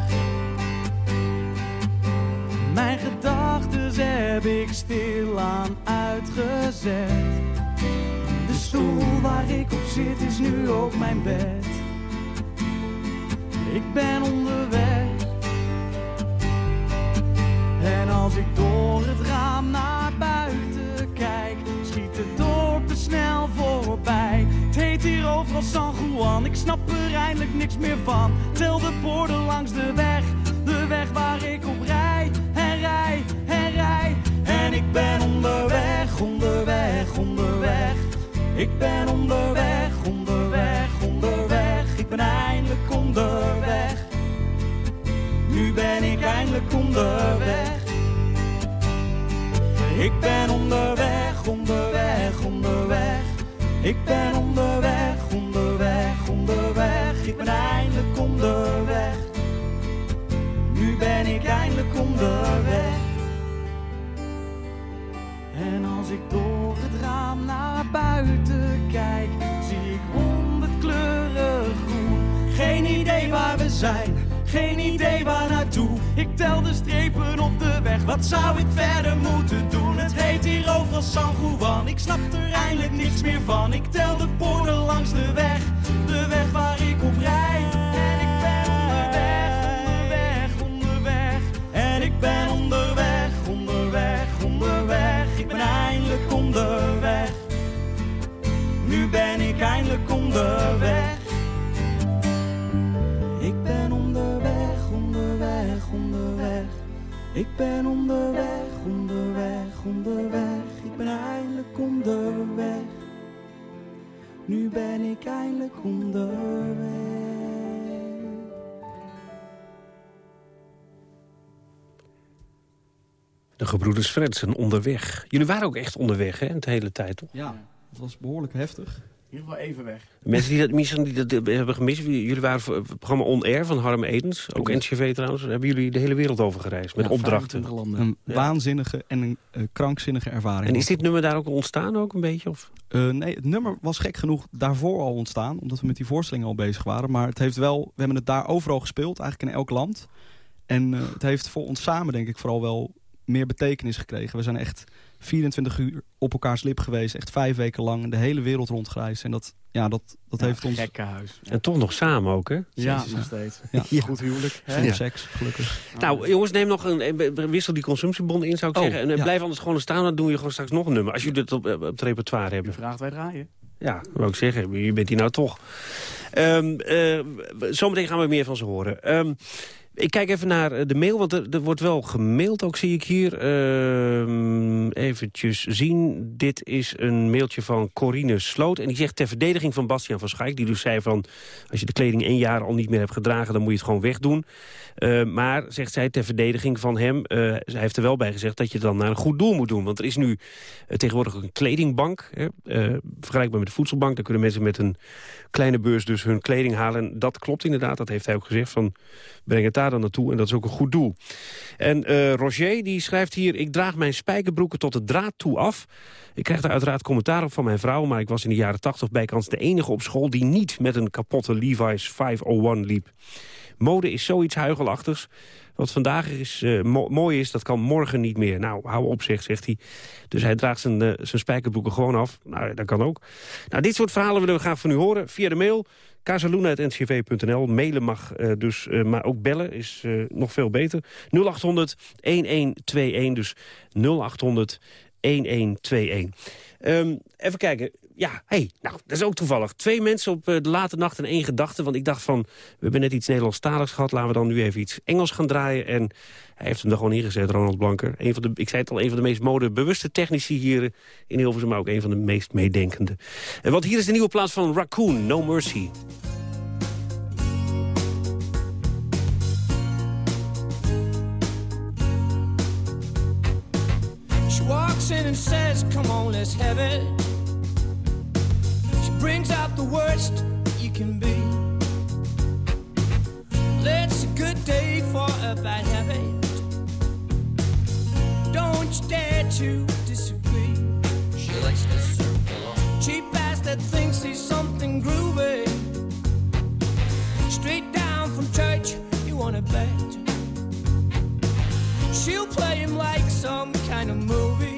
Mijn gedachten heb ik stilaan uitgezet. De stoel waar ik op zit is nu ook mijn bed. Ik ben onderweg. En als ik door het raam naar buiten kijk, schiet het dorp er snel voorbij. Het heet hier overal San Juan, ik snap er eindelijk niks meer van. Tel de borden langs de weg, de weg waar ik op rij en rij en rij. En ik ben onderweg, onderweg, onderweg. Ik ben onderweg. Ik ben eindelijk onderweg. Nu ben ik eindelijk onderweg. Ik ben onderweg, onderweg, onderweg. Ik ben onderweg, onderweg, onderweg. Ik ben eindelijk onderweg. ben ik eindelijk onderweg. En als ik door het raam naar buiten kijk, zie ik honderd kleuren groen. Geen idee waar we zijn, geen idee waar naartoe. Ik tel de strepen op de weg, wat zou ik verder moeten doen? Het heet hier overal San Juan, ik snap er eindelijk niks meer van. Ik tel de borden langs de weg, de weg waar ik op rijd. Eindelijk onderweg. Ik ben onderweg, onderweg, onderweg. Ik ben onderweg, onderweg, onderweg. Ik ben eindelijk onderweg. Nu ben ik eindelijk onderweg. De gebroeders Fredsen onderweg. Jullie waren ook echt onderweg, hè, de hele tijd, toch? Ja, het was behoorlijk heftig. In ieder geval even weg. Mensen die dat misschien die dat hebben gemist, jullie waren voor het programma On Air van Harm Edens, ook NCV trouwens, hebben jullie de hele wereld over gereisd met Ja, opdrachten. 25 landen. Een Ja. waanzinnige en een eh, krankzinnige ervaring. En is dit nummer daar ook ontstaan ook een beetje? Of? Eh, nee, het nummer was gek genoeg daarvoor al ontstaan. Omdat we met die voorstelling al bezig waren. Maar het heeft wel, we hebben het daar overal gespeeld. Eigenlijk in elk land. En eh, het heeft voor ons samen denk ik vooral wel meer betekenis gekregen. We zijn echt 24 uur op elkaars lip geweest. Echt vijf weken lang de hele wereld rondgereisd. En dat, ja, dat, dat heeft ons... Gekke huis. En toch nog samen ook, hè? Ja, nog steeds. Ja. Goed huwelijk. Ja. seks, gelukkig. Nou, jongens, neem nog een, wissel die consumptiebon in, zou ik Oh, zeggen. En eh, ja. blijf anders gewoon staan, dan doen je gewoon straks nog een nummer. Als jullie het op, eh, op het repertoire Je hebben. vraagt, wij draaien. Ja, dat wou ik zeggen. Je bent hier nou toch. Ehm eh, zometeen gaan we meer van ze horen. Ehm, ik kijk even naar eh, de mail, want er, er wordt wel gemaild ook, zie ik hier. Ehm eventjes zien. Dit is een mailtje van Corine Sloot. En die zegt ter verdediging van Bastiaan van Schaik... die dus zei van, als je de kleding één jaar al niet meer hebt gedragen... dan moet je het gewoon wegdoen. Eh, maar, zegt zij, ter verdediging van hem... eh, zij heeft er wel bij gezegd dat je het dan naar een goed doel moet doen. Want er is nu tegenwoordig een kledingbank. Hè, vergelijkbaar met de voedselbank. Daar kunnen mensen met een kleine beurs dus hun kleding halen. En dat klopt inderdaad, dat heeft hij ook gezegd. Van, breng het daar dan naartoe en dat is ook een goed doel. En eh, Roger die schrijft hier... Ik draag mijn spijkerbroeken tot de draad toe af. Ik krijg daar uiteraard commentaar op van mijn vrouw... maar ik was in de jaren 80 bijkans de enige op school... die niet met een kapotte Levi's 501 liep. Mode is zoiets huigelachtigs. Wat vandaag is, eh, mo- mooi is, dat kan morgen niet meer. Nou, hou op zich, zegt hij. Dus hij draagt zijn, eh, zijn spijkerbroeken gewoon af. Nou, dat kan ook. Nou, dit soort verhalen willen we graag van u horen via de mail. casaluna.ncv.nl. Mailen mag eh, dus, eh, maar ook bellen is eh, nog veel beter. 0800 1121, dus 0800 1121. Ehm, even kijken. Ja, hey, nou, dat is ook toevallig. Twee mensen op eh, de late nacht en één gedachte. Want ik dacht van, we hebben net iets Nederlandstaligs gehad. Laten we dan nu even iets Engels gaan draaien. En hij heeft hem er gewoon ingezet, Ronald Blanker. Een van de, ik zei het al, een van de meest modebewuste technici hier in Hilversum. Maar ook een van de meest meedenkende. En want hier is de nieuwe plaats van Raccoon, No Mercy. She walks in and says, Come on, let's have it. Brings out the worst you can be. It's a good day for a bad habit. Don't you dare to disagree. She likes to serve Cheap ass that thinks he's something groovy. Straight down from church, you wanna bet. She'll play him like some kind of movie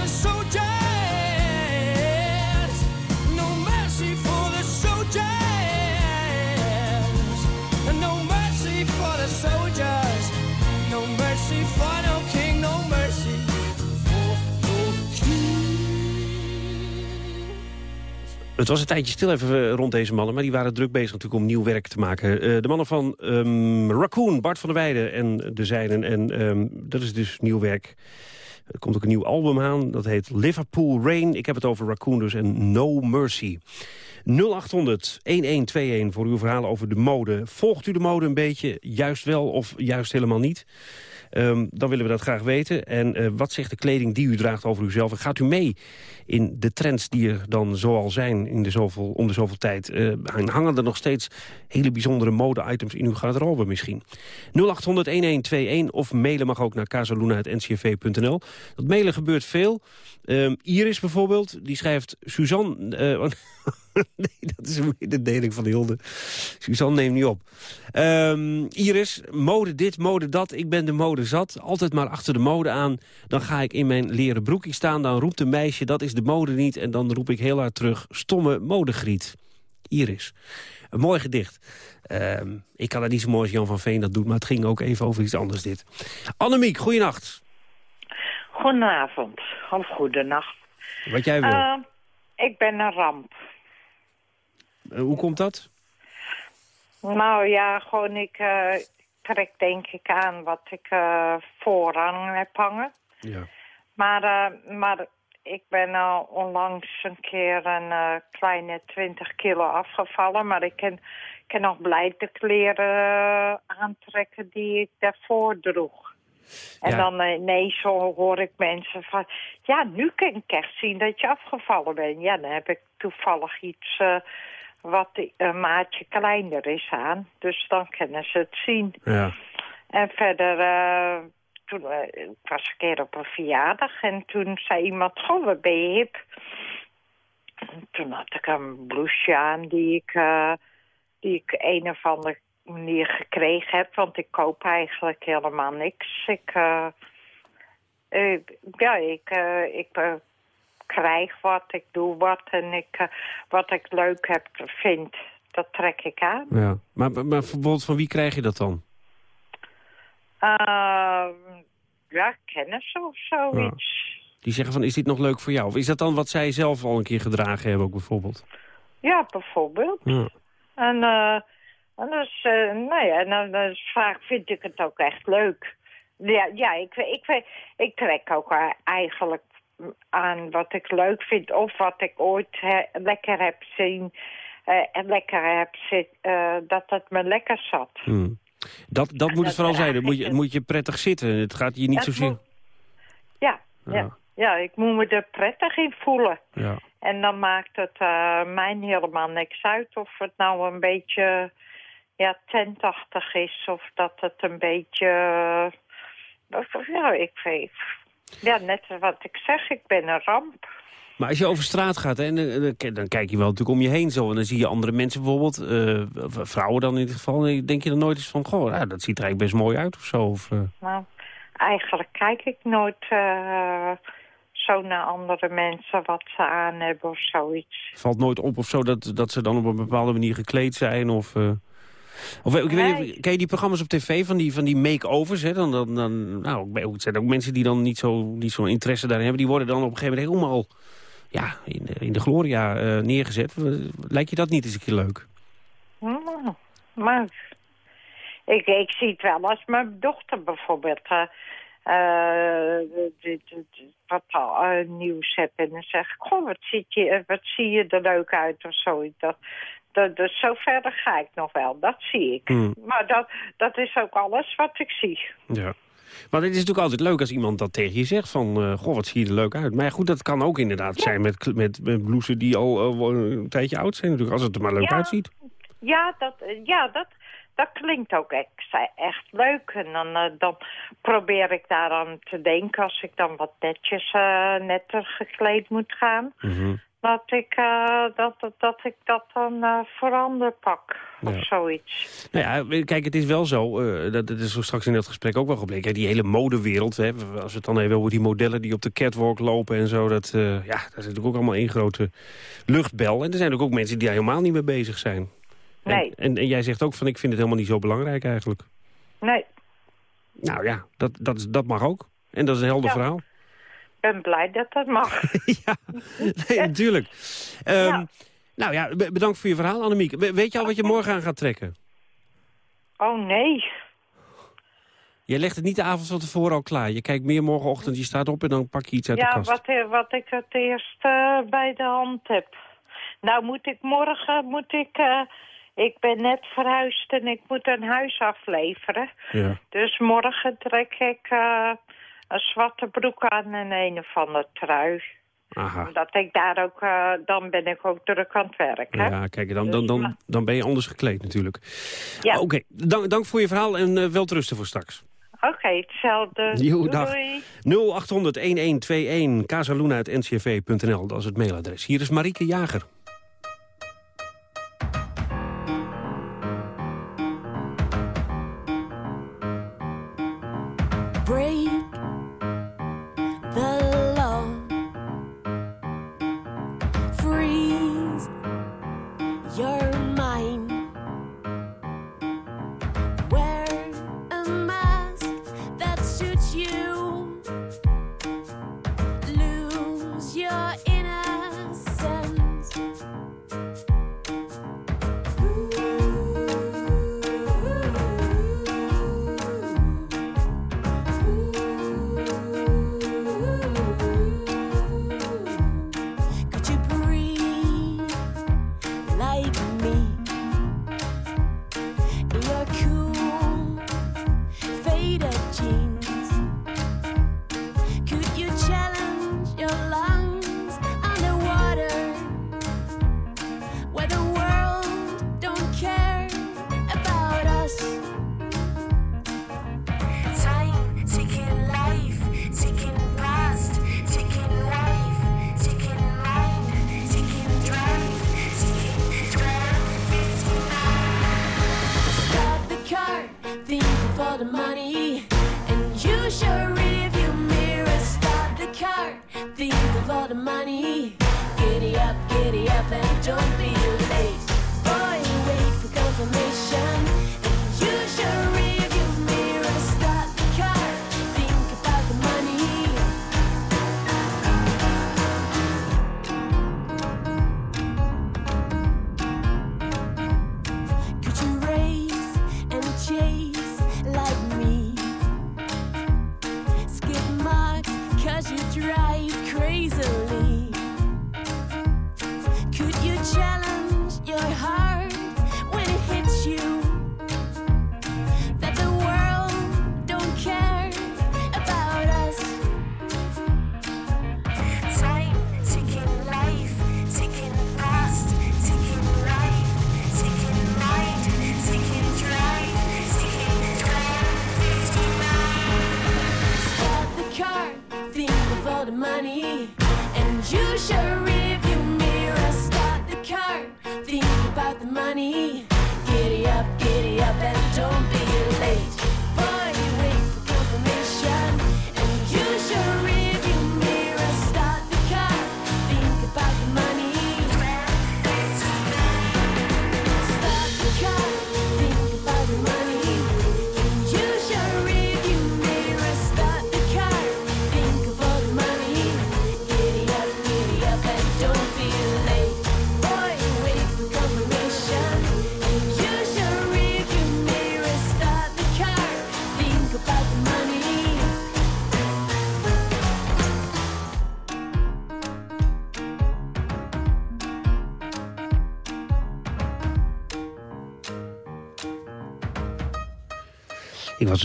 Het was een tijdje stil even eh, rond deze mannen... maar die waren druk bezig natuurlijk om nieuw werk te maken. Eh, de mannen van ehm, Raccoon, Bart van der Weijden en de zijnen. En ehm, dat is dus nieuw werk. Er komt ook een nieuw album aan. Dat heet Liverpool Rain. Ik heb het over Raccoon dus en No Mercy. 0800-1121 voor uw verhalen over de mode. Volgt u de mode een beetje? Juist wel of juist helemaal niet? Ehm, dan willen we dat graag weten. En eh, wat zegt de kleding die u draagt over uzelf? Gaat u mee in de trends die er dan zoal zijn in de zoveel, om de zoveel tijd? Eh, hangen er nog steeds hele bijzondere mode-items in uw garderobe misschien? 0800-1121 of mailen mag ook naar casaluna.ncv.nl. Dat mailen gebeurt veel. Ehm, Iris bijvoorbeeld, die schrijft... Suzanne... eh, nee, dat is een mededeling van Hilde. Suzanne neemt niet op. Ehm, Iris, mode dit, mode dat. Ik ben de mode zat. Altijd maar achter de mode aan. Dan ga ik in mijn leren broekje staan. Dan roept een meisje, dat is de mode niet. En dan roep ik heel hard terug, stomme modegriet. Iris. Een mooi gedicht. Ehm, ik kan het niet zo mooi als Jan van Veen dat doet... maar het ging ook even over iets anders dit. Annemiek, goeienacht. Goedenavond, of goedenacht. Wat jij wil. Uh, ik ben een ramp. Uh, hoe komt dat? Nou ja, gewoon ik uh, trek denk ik aan wat ik uh, voorrang heb hangen. Ja. Maar, uh, maar ik ben al onlangs een keer een kleine 20 kilo afgevallen. Maar ik kan, kan nog blij de kleren aantrekken die ik daarvoor droeg. En Ja. dan ineens zo hoor ik mensen van... Ja, nu kan ik echt zien dat je afgevallen bent. Ja, dan heb ik toevallig iets wat een maatje kleiner is aan. Dus dan kunnen ze het zien. Ja. En verder... Uh, toen uh, ik was een keer op een verjaardag en toen zei iemand... Goh, wat ben je hip? En toen had ik een blouseje aan die ik, uh, die ik een of andere manier gekregen heb. Want ik koop eigenlijk helemaal niks. Ik, ja, ik, ik krijg wat, ik doe wat. En ik, wat ik leuk heb, vind, dat trek ik aan. Ja. Maar, maar bijvoorbeeld van wie krijg je dat dan? ja, kennis of zoiets. Ja. Die zeggen van, is dit nog leuk voor jou? Of is dat dan wat zij zelf al een keer gedragen hebben ook bijvoorbeeld? Ja, bijvoorbeeld. Ja. En, uh, en dus, uh, nou ja, dan, dan vaak vind ik het ook echt leuk. Ja, ja ik, ik, ik, ik trek ook eigenlijk aan wat ik leuk vind. Of wat ik ooit he, lekker heb zien uh, en lekker heb zit, dat het me lekker zat. Hmm. Dat, dat moet het vooral zijn. Het moet, je, moet je prettig zitten. Het gaat je niet zozeer... Moet... Ja, ja. ja. Ja, ik moet me er prettig in voelen. Ja. En dan maakt het uh, mij helemaal niks uit of het nou een beetje ja, tentachtig is of dat het een beetje... Uh, ja, ik weet... Ja, net wat ik zeg, ik ben een ramp. Maar als je over straat gaat, hè, dan, dan kijk je wel natuurlijk om je heen zo. En dan zie je andere mensen bijvoorbeeld, uh, vrouwen dan in dit geval. En denk je dan nooit eens van, goh, nou, dat ziet er eigenlijk best mooi uit of zo. Of, Nou, eigenlijk kijk ik nooit uh, zo naar andere mensen wat ze aan hebben of zoiets. Valt nooit op of zo dat, dat ze dan op een bepaalde manier gekleed zijn of... Of ik nee. weet, ken je die programma's op tv van die, van die make-overs? Hè? Dan, dan, dan, nou, het zijn ook mensen die dan niet zo'n niet zo interesse daarin hebben. Die worden dan op een gegeven moment helemaal ja, in, de, in de gloria uh, neergezet. Lijkt je dat niet eens een keer leuk? Mm, maar ik, ik zie het wel als mijn dochter bijvoorbeeld... Uh, eh, wat eh, nieuws heb. En dan zeg ik, goh, wat, ziet je, eh, wat zie je er leuk uit of zoiets. Dat, dat, dat, zo verder ga ik nog wel, dat zie ik. Hmm. Maar dat, dat is ook alles wat ik zie. Ja. Maar het is natuurlijk altijd leuk als iemand dat tegen je zegt van... eh, goh, wat zie je er leuk uit. Maar ja, goed, dat kan ook inderdaad zijn met, met, met blouses die al eh, een tijdje oud zijn natuurlijk. Als het er maar leuk Ja. uitziet. Ja, dat, ja dat, dat klinkt ook echt, echt leuk. En dan, eh, dan probeer ik daar aan te denken als ik dan wat netjes, netter gekleed moet gaan. Mhm. Dat ik, eh, dat, dat, dat ik dat dan eh verander pak of Ja. zoiets. Nou ja, kijk, het is wel zo, eh, dat, dat is zo straks in het gesprek ook wel gebleken. hè, Die hele modewereld, hè, als we het dan even over die modellen die op de catwalk lopen en zo. Dat, eh, ja, dat is natuurlijk ook allemaal één grote luchtbel. En er zijn ook mensen die daar helemaal niet mee bezig zijn. En- Nee. En, en, jij zegt ook van, ik vind het helemaal niet zo belangrijk eigenlijk. Nee, Nou ja, dat, dat, dat mag ook. En dat is een helder Ja. verhaal. Ik ben blij dat dat mag. ja, nee, natuurlijk. Ehm, Ja. Nou ja, be- bedankt voor je verhaal, Annemiek. We- weet je al wat je morgen aan gaat trekken? Oh nee. Jij legt het niet de avond van tevoren al klaar. Je kijkt meer morgenochtend, je staat op en dan pak je iets uit de Ja, kast. wat, eh, wat ik het eerst eh, bij de hand heb. Nou moet ik morgen, moet ik, eh, ik ben net verhuisd en ik moet een huis afleveren. Ja. Dus morgen trek ik een zwarte broek aan en een of andere trui. Aha. Omdat ik daar ook, eh, dan ben ik ook druk aan het werk. Hè? Ja, kijk, dan, dan, dan, dan ben je anders gekleed natuurlijk. Ja. Oké, dank, dank voor je verhaal en eh wel rusten voor straks. Oké, hetzelfde. Jo, dag. doei. 0800-1121, casaluna.ncv.nl, dat is het mailadres. Hier is Marieke Jager.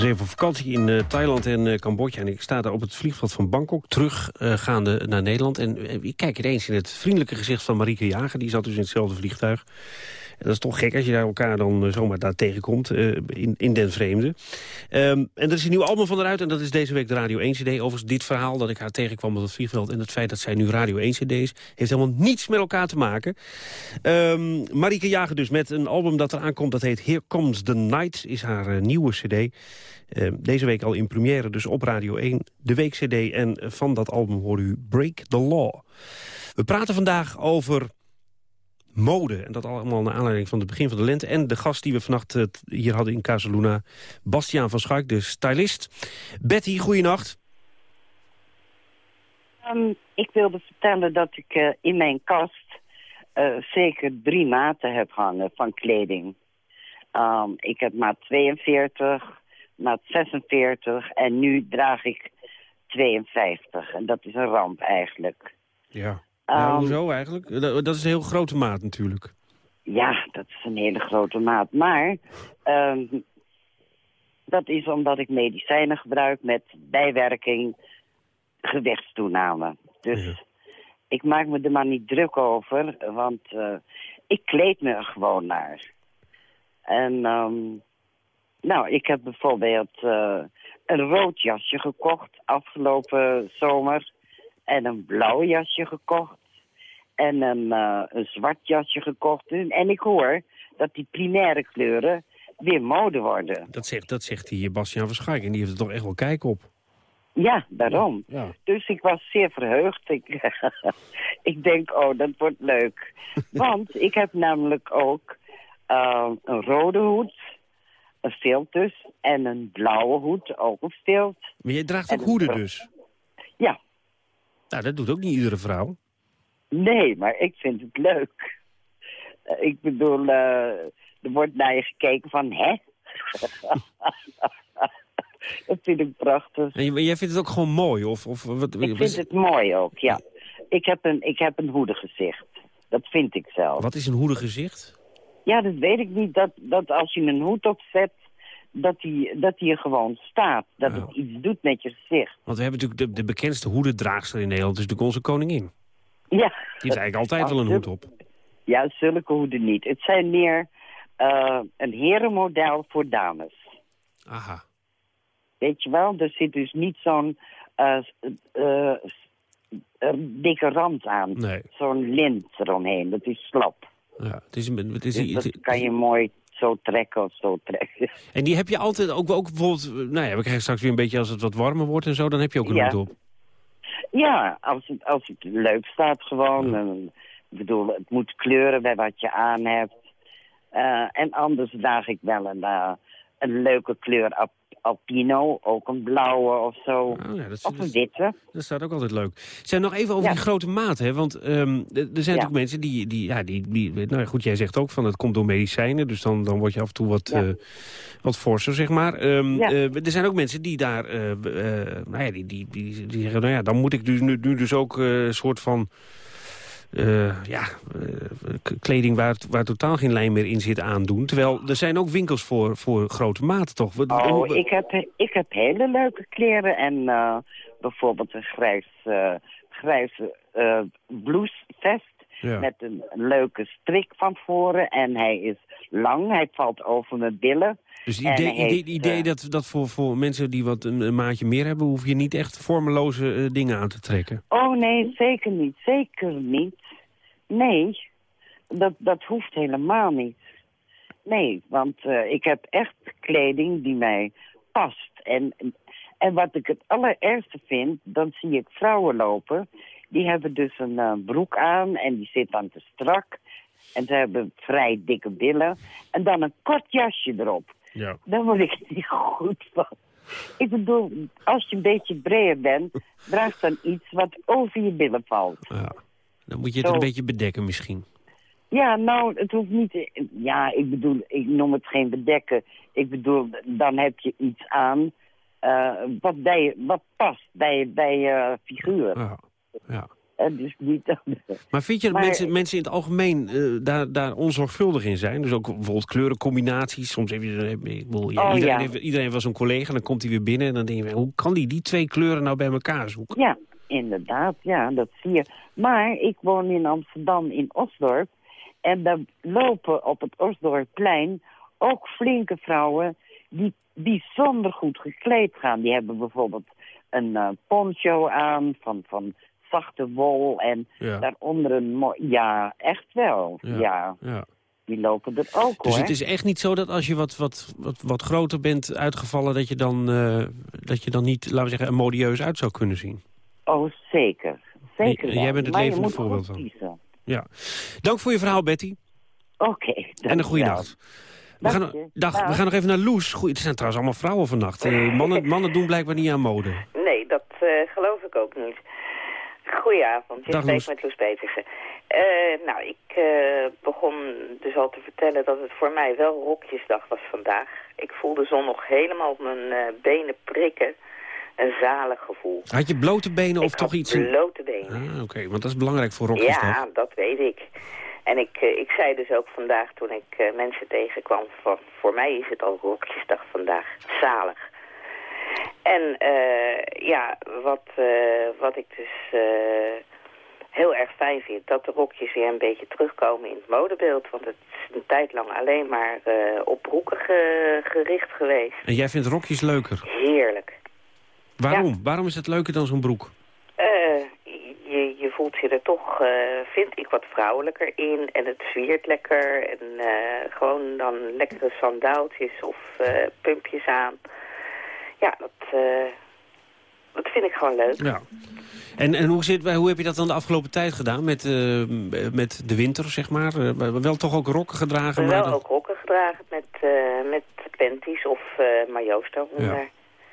Even op vakantie in eh, Thailand en eh, Cambodja... en ik sta daar op het vliegveld van Bangkok, teruggaande naar Nederland. En eh, ik kijk ineens in het vriendelijke gezicht van Marieke Jager. Die zat dus in hetzelfde vliegtuig. Dat is toch gek als je daar elkaar dan eh, zomaar daar tegenkomt eh, in, in den vreemde. Ehm, en er is een nieuw album van eruit en dat is deze week de Radio 1 CD. Overigens dit verhaal dat ik haar tegenkwam op het vliegveld... en het feit dat zij nu Radio 1 CD is... heeft helemaal niets met elkaar te maken. Ehm Marieke Jager dus met een album dat eraan komt... dat heet Here Comes the Night, is haar eh, nieuwe CD... Ehm, deze week al in première, dus op Radio 1, de week CD. En van dat album hoor u Break the Law. We praten vandaag over mode. En dat allemaal naar aanleiding van het begin van de lente. En de gast die we vannacht eh, hier hadden in Casaluna, Bastiaan van Schaik, de stylist. Betty, goeienacht. Ehm, ik wilde vertellen dat ik eh, in mijn kast eh, zeker drie maten heb hangen van kleding. Ehm, ik heb maat 42, maat 46 en nu draag ik 52. En dat is een ramp eigenlijk. Ja. Ja, hoezo eigenlijk? Dat, dat is een heel grote maat natuurlijk. Ja, dat is een hele grote maat. Maar ehm, dat is omdat ik medicijnen gebruik met bijwerking gewichtstoename. Dus ik maak me er maar niet druk over, want eh, ik kleed me er gewoon naar. En ehm, nou, ik heb bijvoorbeeld eh, een rood jasje gekocht afgelopen zomer. En een blauw jasje gekocht. En een, eh, een zwart jasje gekocht. En, ik hoor dat die primaire kleuren weer mode worden. Dat zegt, dat zegt die Bastiaan van Schaik. En die heeft er toch echt wel kijk op. Ja, daarom. Ja. Dus ik was zeer verheugd. Ik, ik denk, oh, dat wordt leuk. Want ik heb namelijk ook eh, een rode hoed, een filt dus, en een blauwe hoed, ook een filt. Maar jij draagt ook hoeden dus? Ja. Nou, dat doet ook niet iedere vrouw. Nee, maar ik vind het leuk. Eh, ik bedoel, eh, er wordt naar je gekeken van, hè? dat vind ik prachtig. En jij vindt het ook gewoon mooi? Of, of, wat, Ik vind het mooi ook, ja. Ik heb een, ik heb een hoedengezicht. Dat vind ik zelf. wat is een hoedengezicht? Ja, dat weet ik niet. Dat, dat als je een hoed opzet, dat die, dat die er gewoon staat. Dat het iets doet met je gezicht. Want we hebben natuurlijk de, de bekendste hoedendraagster in Nederland. is natuurlijk onze koningin. Ja. Die heeft eigenlijk altijd wel een hoed op. Ja, zulke hoeden niet. Het zijn meer eh, een herenmodel voor dames. Aha. Weet je wel? Er zit dus niet zo'n eh, eh, dikke rand aan. Nee. Zo'n lint eromheen. Dat is slap. Ja, het is, het is, Dus dat kan je mooi zo trekken of zo trekken. En die heb je altijd ook, ook bijvoorbeeld... Nou ja, we krijgen straks weer een beetje als het wat warmer wordt en zo. Dan heb je ook een Ja. op. Ja, als het, als het leuk staat gewoon. En, ik bedoel, het moet kleuren bij wat je aan hebt. Eh, en anders draag ik wel een, eh, een leuke kleur al- alpino. Ook een blauwe of zo. Oh, ja, dat is- of een witte. Dat staat ook altijd leuk. Zijn nog even over Ja. die grote maat, hè? Want ehm, er zijn natuurlijk mensen die, die, ja, die, die... Nou ja, goed, jij zegt ook van het komt door medicijnen. Dus dan, dan word je af en toe wat, Ja. eh, wat forser, zeg maar. Ehm, Ja. eh, er zijn ook mensen die daar... eh, nou ja, die, die, die, die zeggen, nou ja, dan moet ik dus nu, nu dus ook een soort van... eh, ja, eh, kleding waar, waar totaal geen lijn meer in zit aandoen. Terwijl er zijn ook winkels voor, voor grote maten, toch? Oh, ik heb, ik heb hele leuke kleren. En eh, bijvoorbeeld een grijs, grijs blousevest. Ja. Met een leuke strik van voren. En hij is lang. Hij valt over mijn billen. Dus het idee, dat, dat voor, voor mensen die wat een, een maatje meer hebben... hoef je niet echt vormeloze dingen aan te trekken. Oh nee, zeker niet. Zeker niet. Nee, dat, dat hoeft helemaal niet. Nee, want eh, ik heb echt kleding die mij past. En, en wat ik het allerergste vind, dan zie ik vrouwen lopen... die hebben dus een eh, broek aan en die zit dan te strak... en ze hebben vrij dikke billen... en dan een kort jasje erop. Ja. Daar word ik niet goed van. Ik bedoel, als je een beetje breder bent, draag dan iets wat over je billen valt. ja. Dan moet je het Zo. een beetje bedekken misschien. Ja, nou, het hoeft niet... Ja, ik bedoel, ik noem het geen bedekken. Ik bedoel, dan heb je iets aan eh, wat, bij, wat past bij, bij je figuur. Ja. ja. En dus niet... Maar vind je dat Maar- mensen, mensen in het algemeen eh, daar, daar onzorgvuldig in zijn? Dus ook bijvoorbeeld kleurencombinaties. Soms heb je, ik bedoel, ja, Oh, iedereen, ja. heeft, iedereen wel zo'n collega, dan komt hij weer binnen... en dan denk je, hoe kan die die twee kleuren nou bij elkaar zoeken? Ja, inderdaad, ja, dat zie je. Maar ik woon in Amsterdam, in Osdorp. En daar lopen op het Osdorpplein ook flinke vrouwen... die bijzonder goed gekleed gaan. Die hebben bijvoorbeeld een eh, poncho aan van, van zachte wol... en Ja. daaronder een mooi... Ja, echt wel, Ja, ja. ja. Die lopen er ook, Dus hoor. het is echt niet zo dat als je wat, wat, wat, wat groter bent uitgevallen... Dat je, dan, eh, dat je dan niet, laten we zeggen, er modieus uit zou kunnen zien? Oh, zeker. Zeker Jij bent het levende voorbeeld goed van. kiezen. Ja. Dank voor je verhaal, Betty. Oké. En een goede nacht. We gaan, dag, we gaan nog even naar Loes. Goeie, het zijn trouwens allemaal vrouwen vannacht. Eh, mannen, mannen doen blijkbaar niet aan mode. Nee, dat eh, geloof ik ook niet. Goedenavond, je spreekt met Loes Petersen. Eh, nou, ik begon dus al te vertellen dat het voor mij wel rokjesdag was vandaag. Ik voel de zon nog helemaal op mijn benen prikken. Een zalig gevoel. Had je blote benen of ik toch iets... blote benen. Ah, oké, want dat is belangrijk voor rokjesdag. Ja, dat weet ik. En ik, eh, ik zei dus ook vandaag toen ik eh, mensen tegenkwam... Van, voor mij is het al rokjesdag vandaag. Zalig. En eh, ja, wat, wat ik dus heel erg fijn vind... dat de rokjes weer een beetje terugkomen in het modebeeld. Want het is een tijd lang alleen maar op broeken ge- gericht geweest. En jij vindt rokjes leuker. Heerlijk. Waarom? Waarom is het leuker dan zo'n broek? Eh, je, je voelt je er toch, eh, vind ik, wat vrouwelijker in. En het zwiert lekker. En eh, gewoon dan lekkere sandaaltjes of pumpjes aan. Ja, dat, dat vind ik gewoon leuk. Ja. En, en hoe, zit, hoe heb je dat dan de afgelopen tijd gedaan met, met de winter, zeg maar? Wel toch ook rokken gedragen? maar Wel dat- ook rokken gedragen met, eh met panties of eh majo's daaronder. Ja.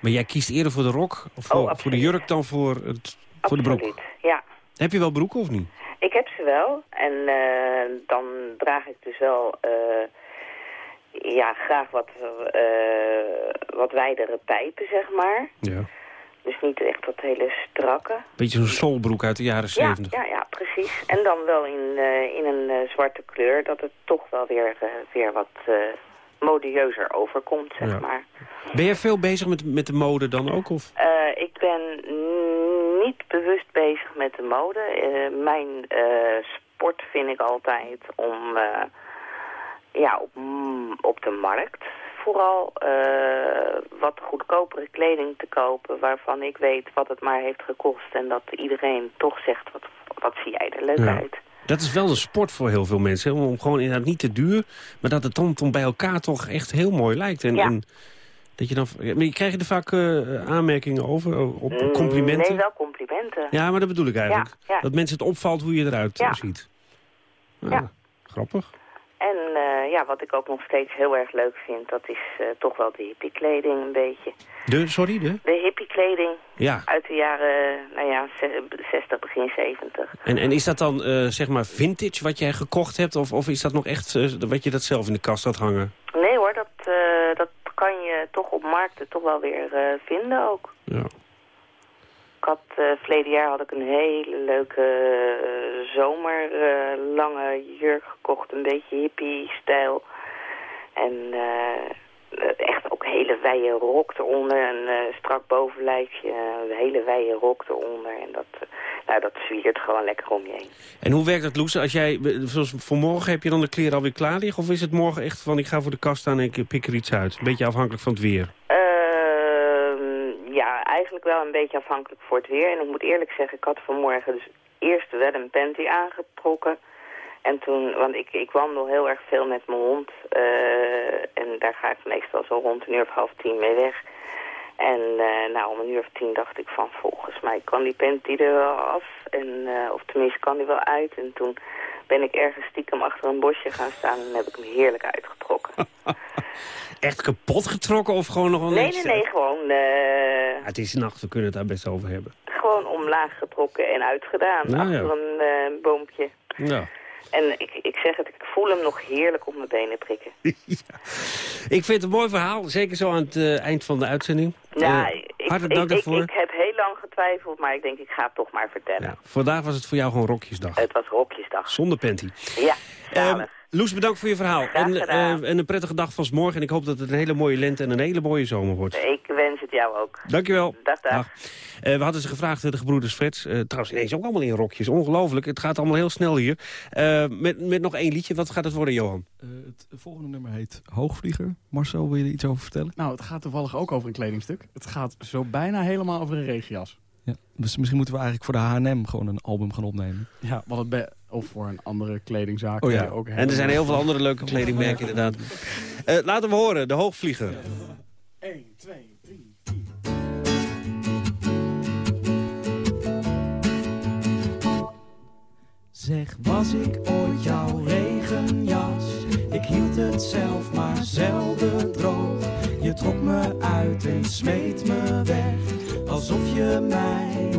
Maar jij kiest eerder voor de rok of voor, Oh, voor de jurk dan voor, het, voor de broek? Ja. Heb je wel broeken of niet? Ik heb ze wel. En eh, dan draag ik dus wel eh, ja, graag wat, eh, wat wijdere pijpen, zeg maar. Ja. Dus niet echt dat hele strakke. Beetje zo'n solbroek uit de jaren Ja, 70. ja, ja, precies. En dan wel in, in een zwarte kleur, dat het toch wel weer, weer wat modieuzer overkomt, zeg Ja. maar. Ben jij veel bezig met, met de mode dan ook? Of? Eh, ik ben niet bewust bezig met de mode. Eh, mijn eh, sport vind ik altijd om ja, op, mm, op de markt vooral wat goedkopere kleding te kopen... waarvan ik weet wat het maar heeft gekost... en dat iedereen toch zegt, wat, wat zie jij er leuk Ja. uit. Dat is wel een sport voor heel veel mensen. hè, Om gewoon inderdaad niet te duur, maar dat het dan, bij elkaar toch echt heel mooi lijkt. En, Ja. en dat je dan, maar krijg je er vaak eh, aanmerkingen over, op Mm, complimenten? Nee, wel complimenten. Ja, maar dat bedoel ik eigenlijk. Ja, ja. Dat mensen het opvalt hoe je eruit eh, ziet. Ja, Ja. Grappig. En eh, ja, wat ik ook nog steeds heel erg leuk vind... dat is eh, toch wel de hippie kleding een beetje. De, sorry, de? De hippie kleding Ja. uit de jaren, nou ja, ze- 60, begin 70. En, en is dat dan eh, zeg maar vintage wat jij gekocht hebt? Of, of is dat nog echt wat je dat zelf in de kast had hangen? Nee hoor, dat, dat kan je toch op markten toch wel weer vinden ook. Ja. Ik had, eh, verleden jaar had ik een hele leuke eh, zomerlange jurk gekocht. Een beetje hippie-stijl. En eh, echt ook hele wijde rok eronder. Een eh, strak bovenlijfje, een hele wijde rok eronder. En dat, eh, nou, dat zwiert gewoon lekker om je heen. En hoe werkt dat, Loes? Als jij, zoals voor morgen, heb je dan de kleren alweer klaar liggen? Of is het morgen echt van, ik ga voor de kast staan en ik pik er iets uit? Een beetje afhankelijk van het weer. Eigenlijk wel een beetje afhankelijk voor het weer. En ik moet eerlijk zeggen, ik had vanmorgen dus eerst wel een panty aangetrokken. En toen, want ik, ik wandel heel erg veel met mijn hond. eh, en daar ga ik meestal zo rond een uur of half tien mee weg. En eh, nou, om een uur of tien dacht ik van, volgens mij kan die panty er wel af. En, eh, of tenminste kan die wel uit. En toen ben ik ergens stiekem achter een bosje gaan staan en heb ik hem heerlijk uitgetrokken. Echt kapot getrokken of gewoon nog een... Nee, nee, nee, gewoon, eh, Ja, het is nacht, we kunnen het daar best over hebben. gewoon omlaag getrokken en uitgedaan. Nou ja. achter een eh, boompje. Ja. En ik, ik zeg het, ik voel hem nog heerlijk op mijn benen prikken. Ik vind het een mooi verhaal, zeker zo aan het eh, eind van de uitzending. Ja, Eh, ik, hartelijk ik, dank ik, daarvoor. ik heb heel lang getwijfeld, maar ik denk ik ga het toch maar vertellen. Vandaag was het voor jou gewoon rokjesdag. Het was rokjesdag. Zonder panty. Ja, Ehm. Loes, bedankt voor je verhaal. En, eh, en een prettige dag van morgen. En ik hoop dat het een hele mooie lente en een hele mooie zomer wordt. Ik wens het jou ook. Dankjewel. Dag, dag. Eh, we hadden ze gevraagd, eh, de gebroeders Freds. eh, trouwens, ineens ook allemaal in rokjes. Ongelooflijk. Het gaat allemaal heel snel hier. Eh, met, met nog één liedje. Wat gaat het worden, Johan? Eh, het volgende nummer heet Hoogvlieger. Marcel, wil je er iets over vertellen? Nou, het gaat toevallig ook over een kledingstuk. Het gaat zo bijna helemaal over een regenjas. Ja. Dus misschien moeten we eigenlijk voor de H&M gewoon een album gaan opnemen. Ja, wat het of voor een andere kledingzaak. Oh ja. ook En er zijn heel veel andere leuke kledingmerken, inderdaad. Eh, laten we horen, de hoogvlieger. 1, 2, 3. Zeg, was ik ooit jouw regenjas? Ik hield het zelf maar zelden droog. Je trok me uit en smeet me weg, alsof je mij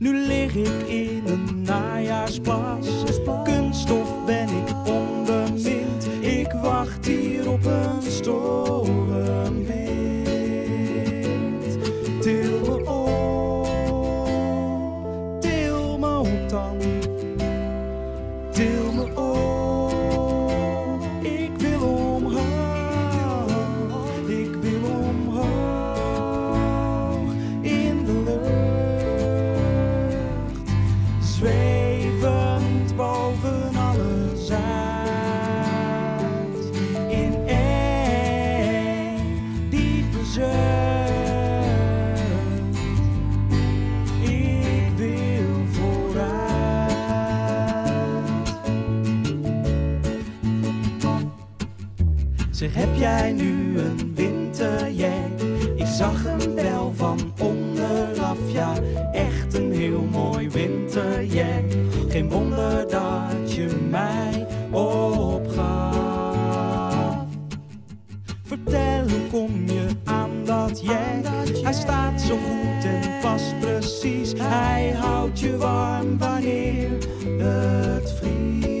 Nu lig ik in een najaarsplas, zo goed en past precies. Hij houdt je warm wanneer het vriest.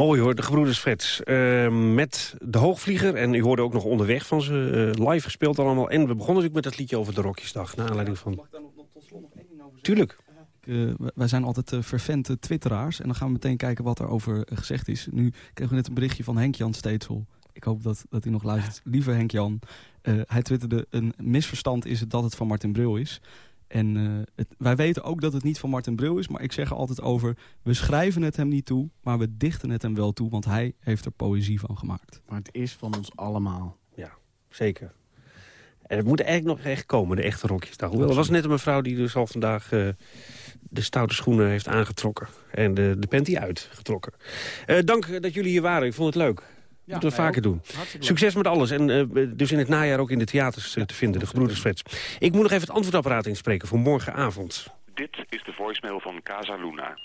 Mooi hoor, de gebroeders Freds. Eh, met de hoogvlieger. En u hoorde ook nog onderweg van ze. eh, live gespeeld allemaal. En we begonnen natuurlijk met dat liedje over de Rokjesdag. Naar aanleiding van... Tuurlijk. Eh, wij- zijn altijd uh, fervente twitteraars. En dan gaan we meteen kijken wat er over gezegd is. Nu kregen we net een berichtje van Henk-Jan Steetsel. Ik hoop dat, dat hij nog luistert. Lieve Henk-Jan, eh, hij twitterde... een misverstand is het dat het van Martin Bril is. En eh, het, wij weten ook dat het niet van Martin Bril is. Maar ik zeg er altijd over... we schrijven het hem niet toe, maar we dichten het hem wel toe. Want hij heeft er poëzie van gemaakt. Maar het is van ons allemaal. Ja, zeker. En het moet eigenlijk nog echt komen, de echte Rokjesdag. Hoewel, er was net een mevrouw die dus al vandaag eh, de stoute schoenen heeft aangetrokken. En de, de panty uitgetrokken. Eh, dank dat jullie hier waren. Ik vond het leuk. Moeten we vaker ook. doen. Hartstikke leuk. Succes met alles. En eh, dus in het najaar ook in de theaters eh, te vinden, de Gebroeders Frets. Ik moet nog even het antwoordapparaat inspreken voor morgenavond. Dit is de voicemail van Casa Luna.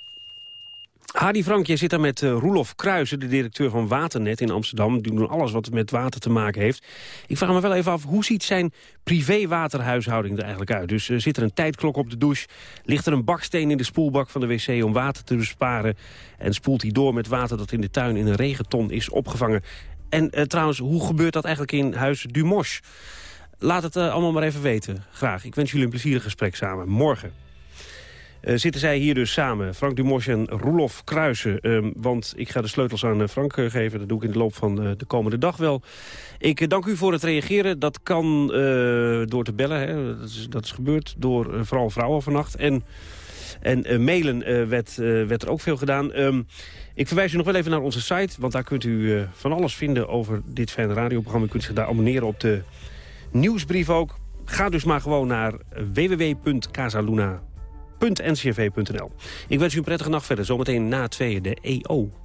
Hadi Frank, jij zit daar met uh, Roelof Kruijsen, de directeur van Waternet in Amsterdam. Die doen alles wat met water te maken heeft. Ik vraag me wel even af, hoe ziet zijn privé-waterhuishouding er eigenlijk uit? Dus uh, zit er een tijdklok op de douche? Ligt er een baksteen in de spoelbak van de wc om water te besparen? En spoelt hij door met water dat in de tuin in een regenton is opgevangen? En uh, trouwens, hoe gebeurt dat eigenlijk in huis Dumosh? Laat het allemaal maar even weten, graag. Ik wens jullie een plezierig gesprek samen. Morgen. Eh, zitten zij hier dus samen. Frank Dumos en Roelof Kruijsen. Ehm, want ik ga de sleutels aan eh, Frank eh, geven. Dat doe ik in de loop van de komende dag wel. Ik dank u voor het reageren. Dat kan door te bellen. Hè. Dat, is, dat is gebeurd door vooral vrouwen vannacht. En, en mailen werd, werd er ook veel gedaan. Ehm, ik verwijs u nog wel even naar onze site. Want daar kunt u van alles vinden over dit fijne radioprogramma. U kunt zich daar abonneren op de nieuwsbrief ook. Ga dus maar gewoon naar www.casaluna.ncv.nl. Ik wens u een prettige nacht verder. Zometeen na tweeën de EO.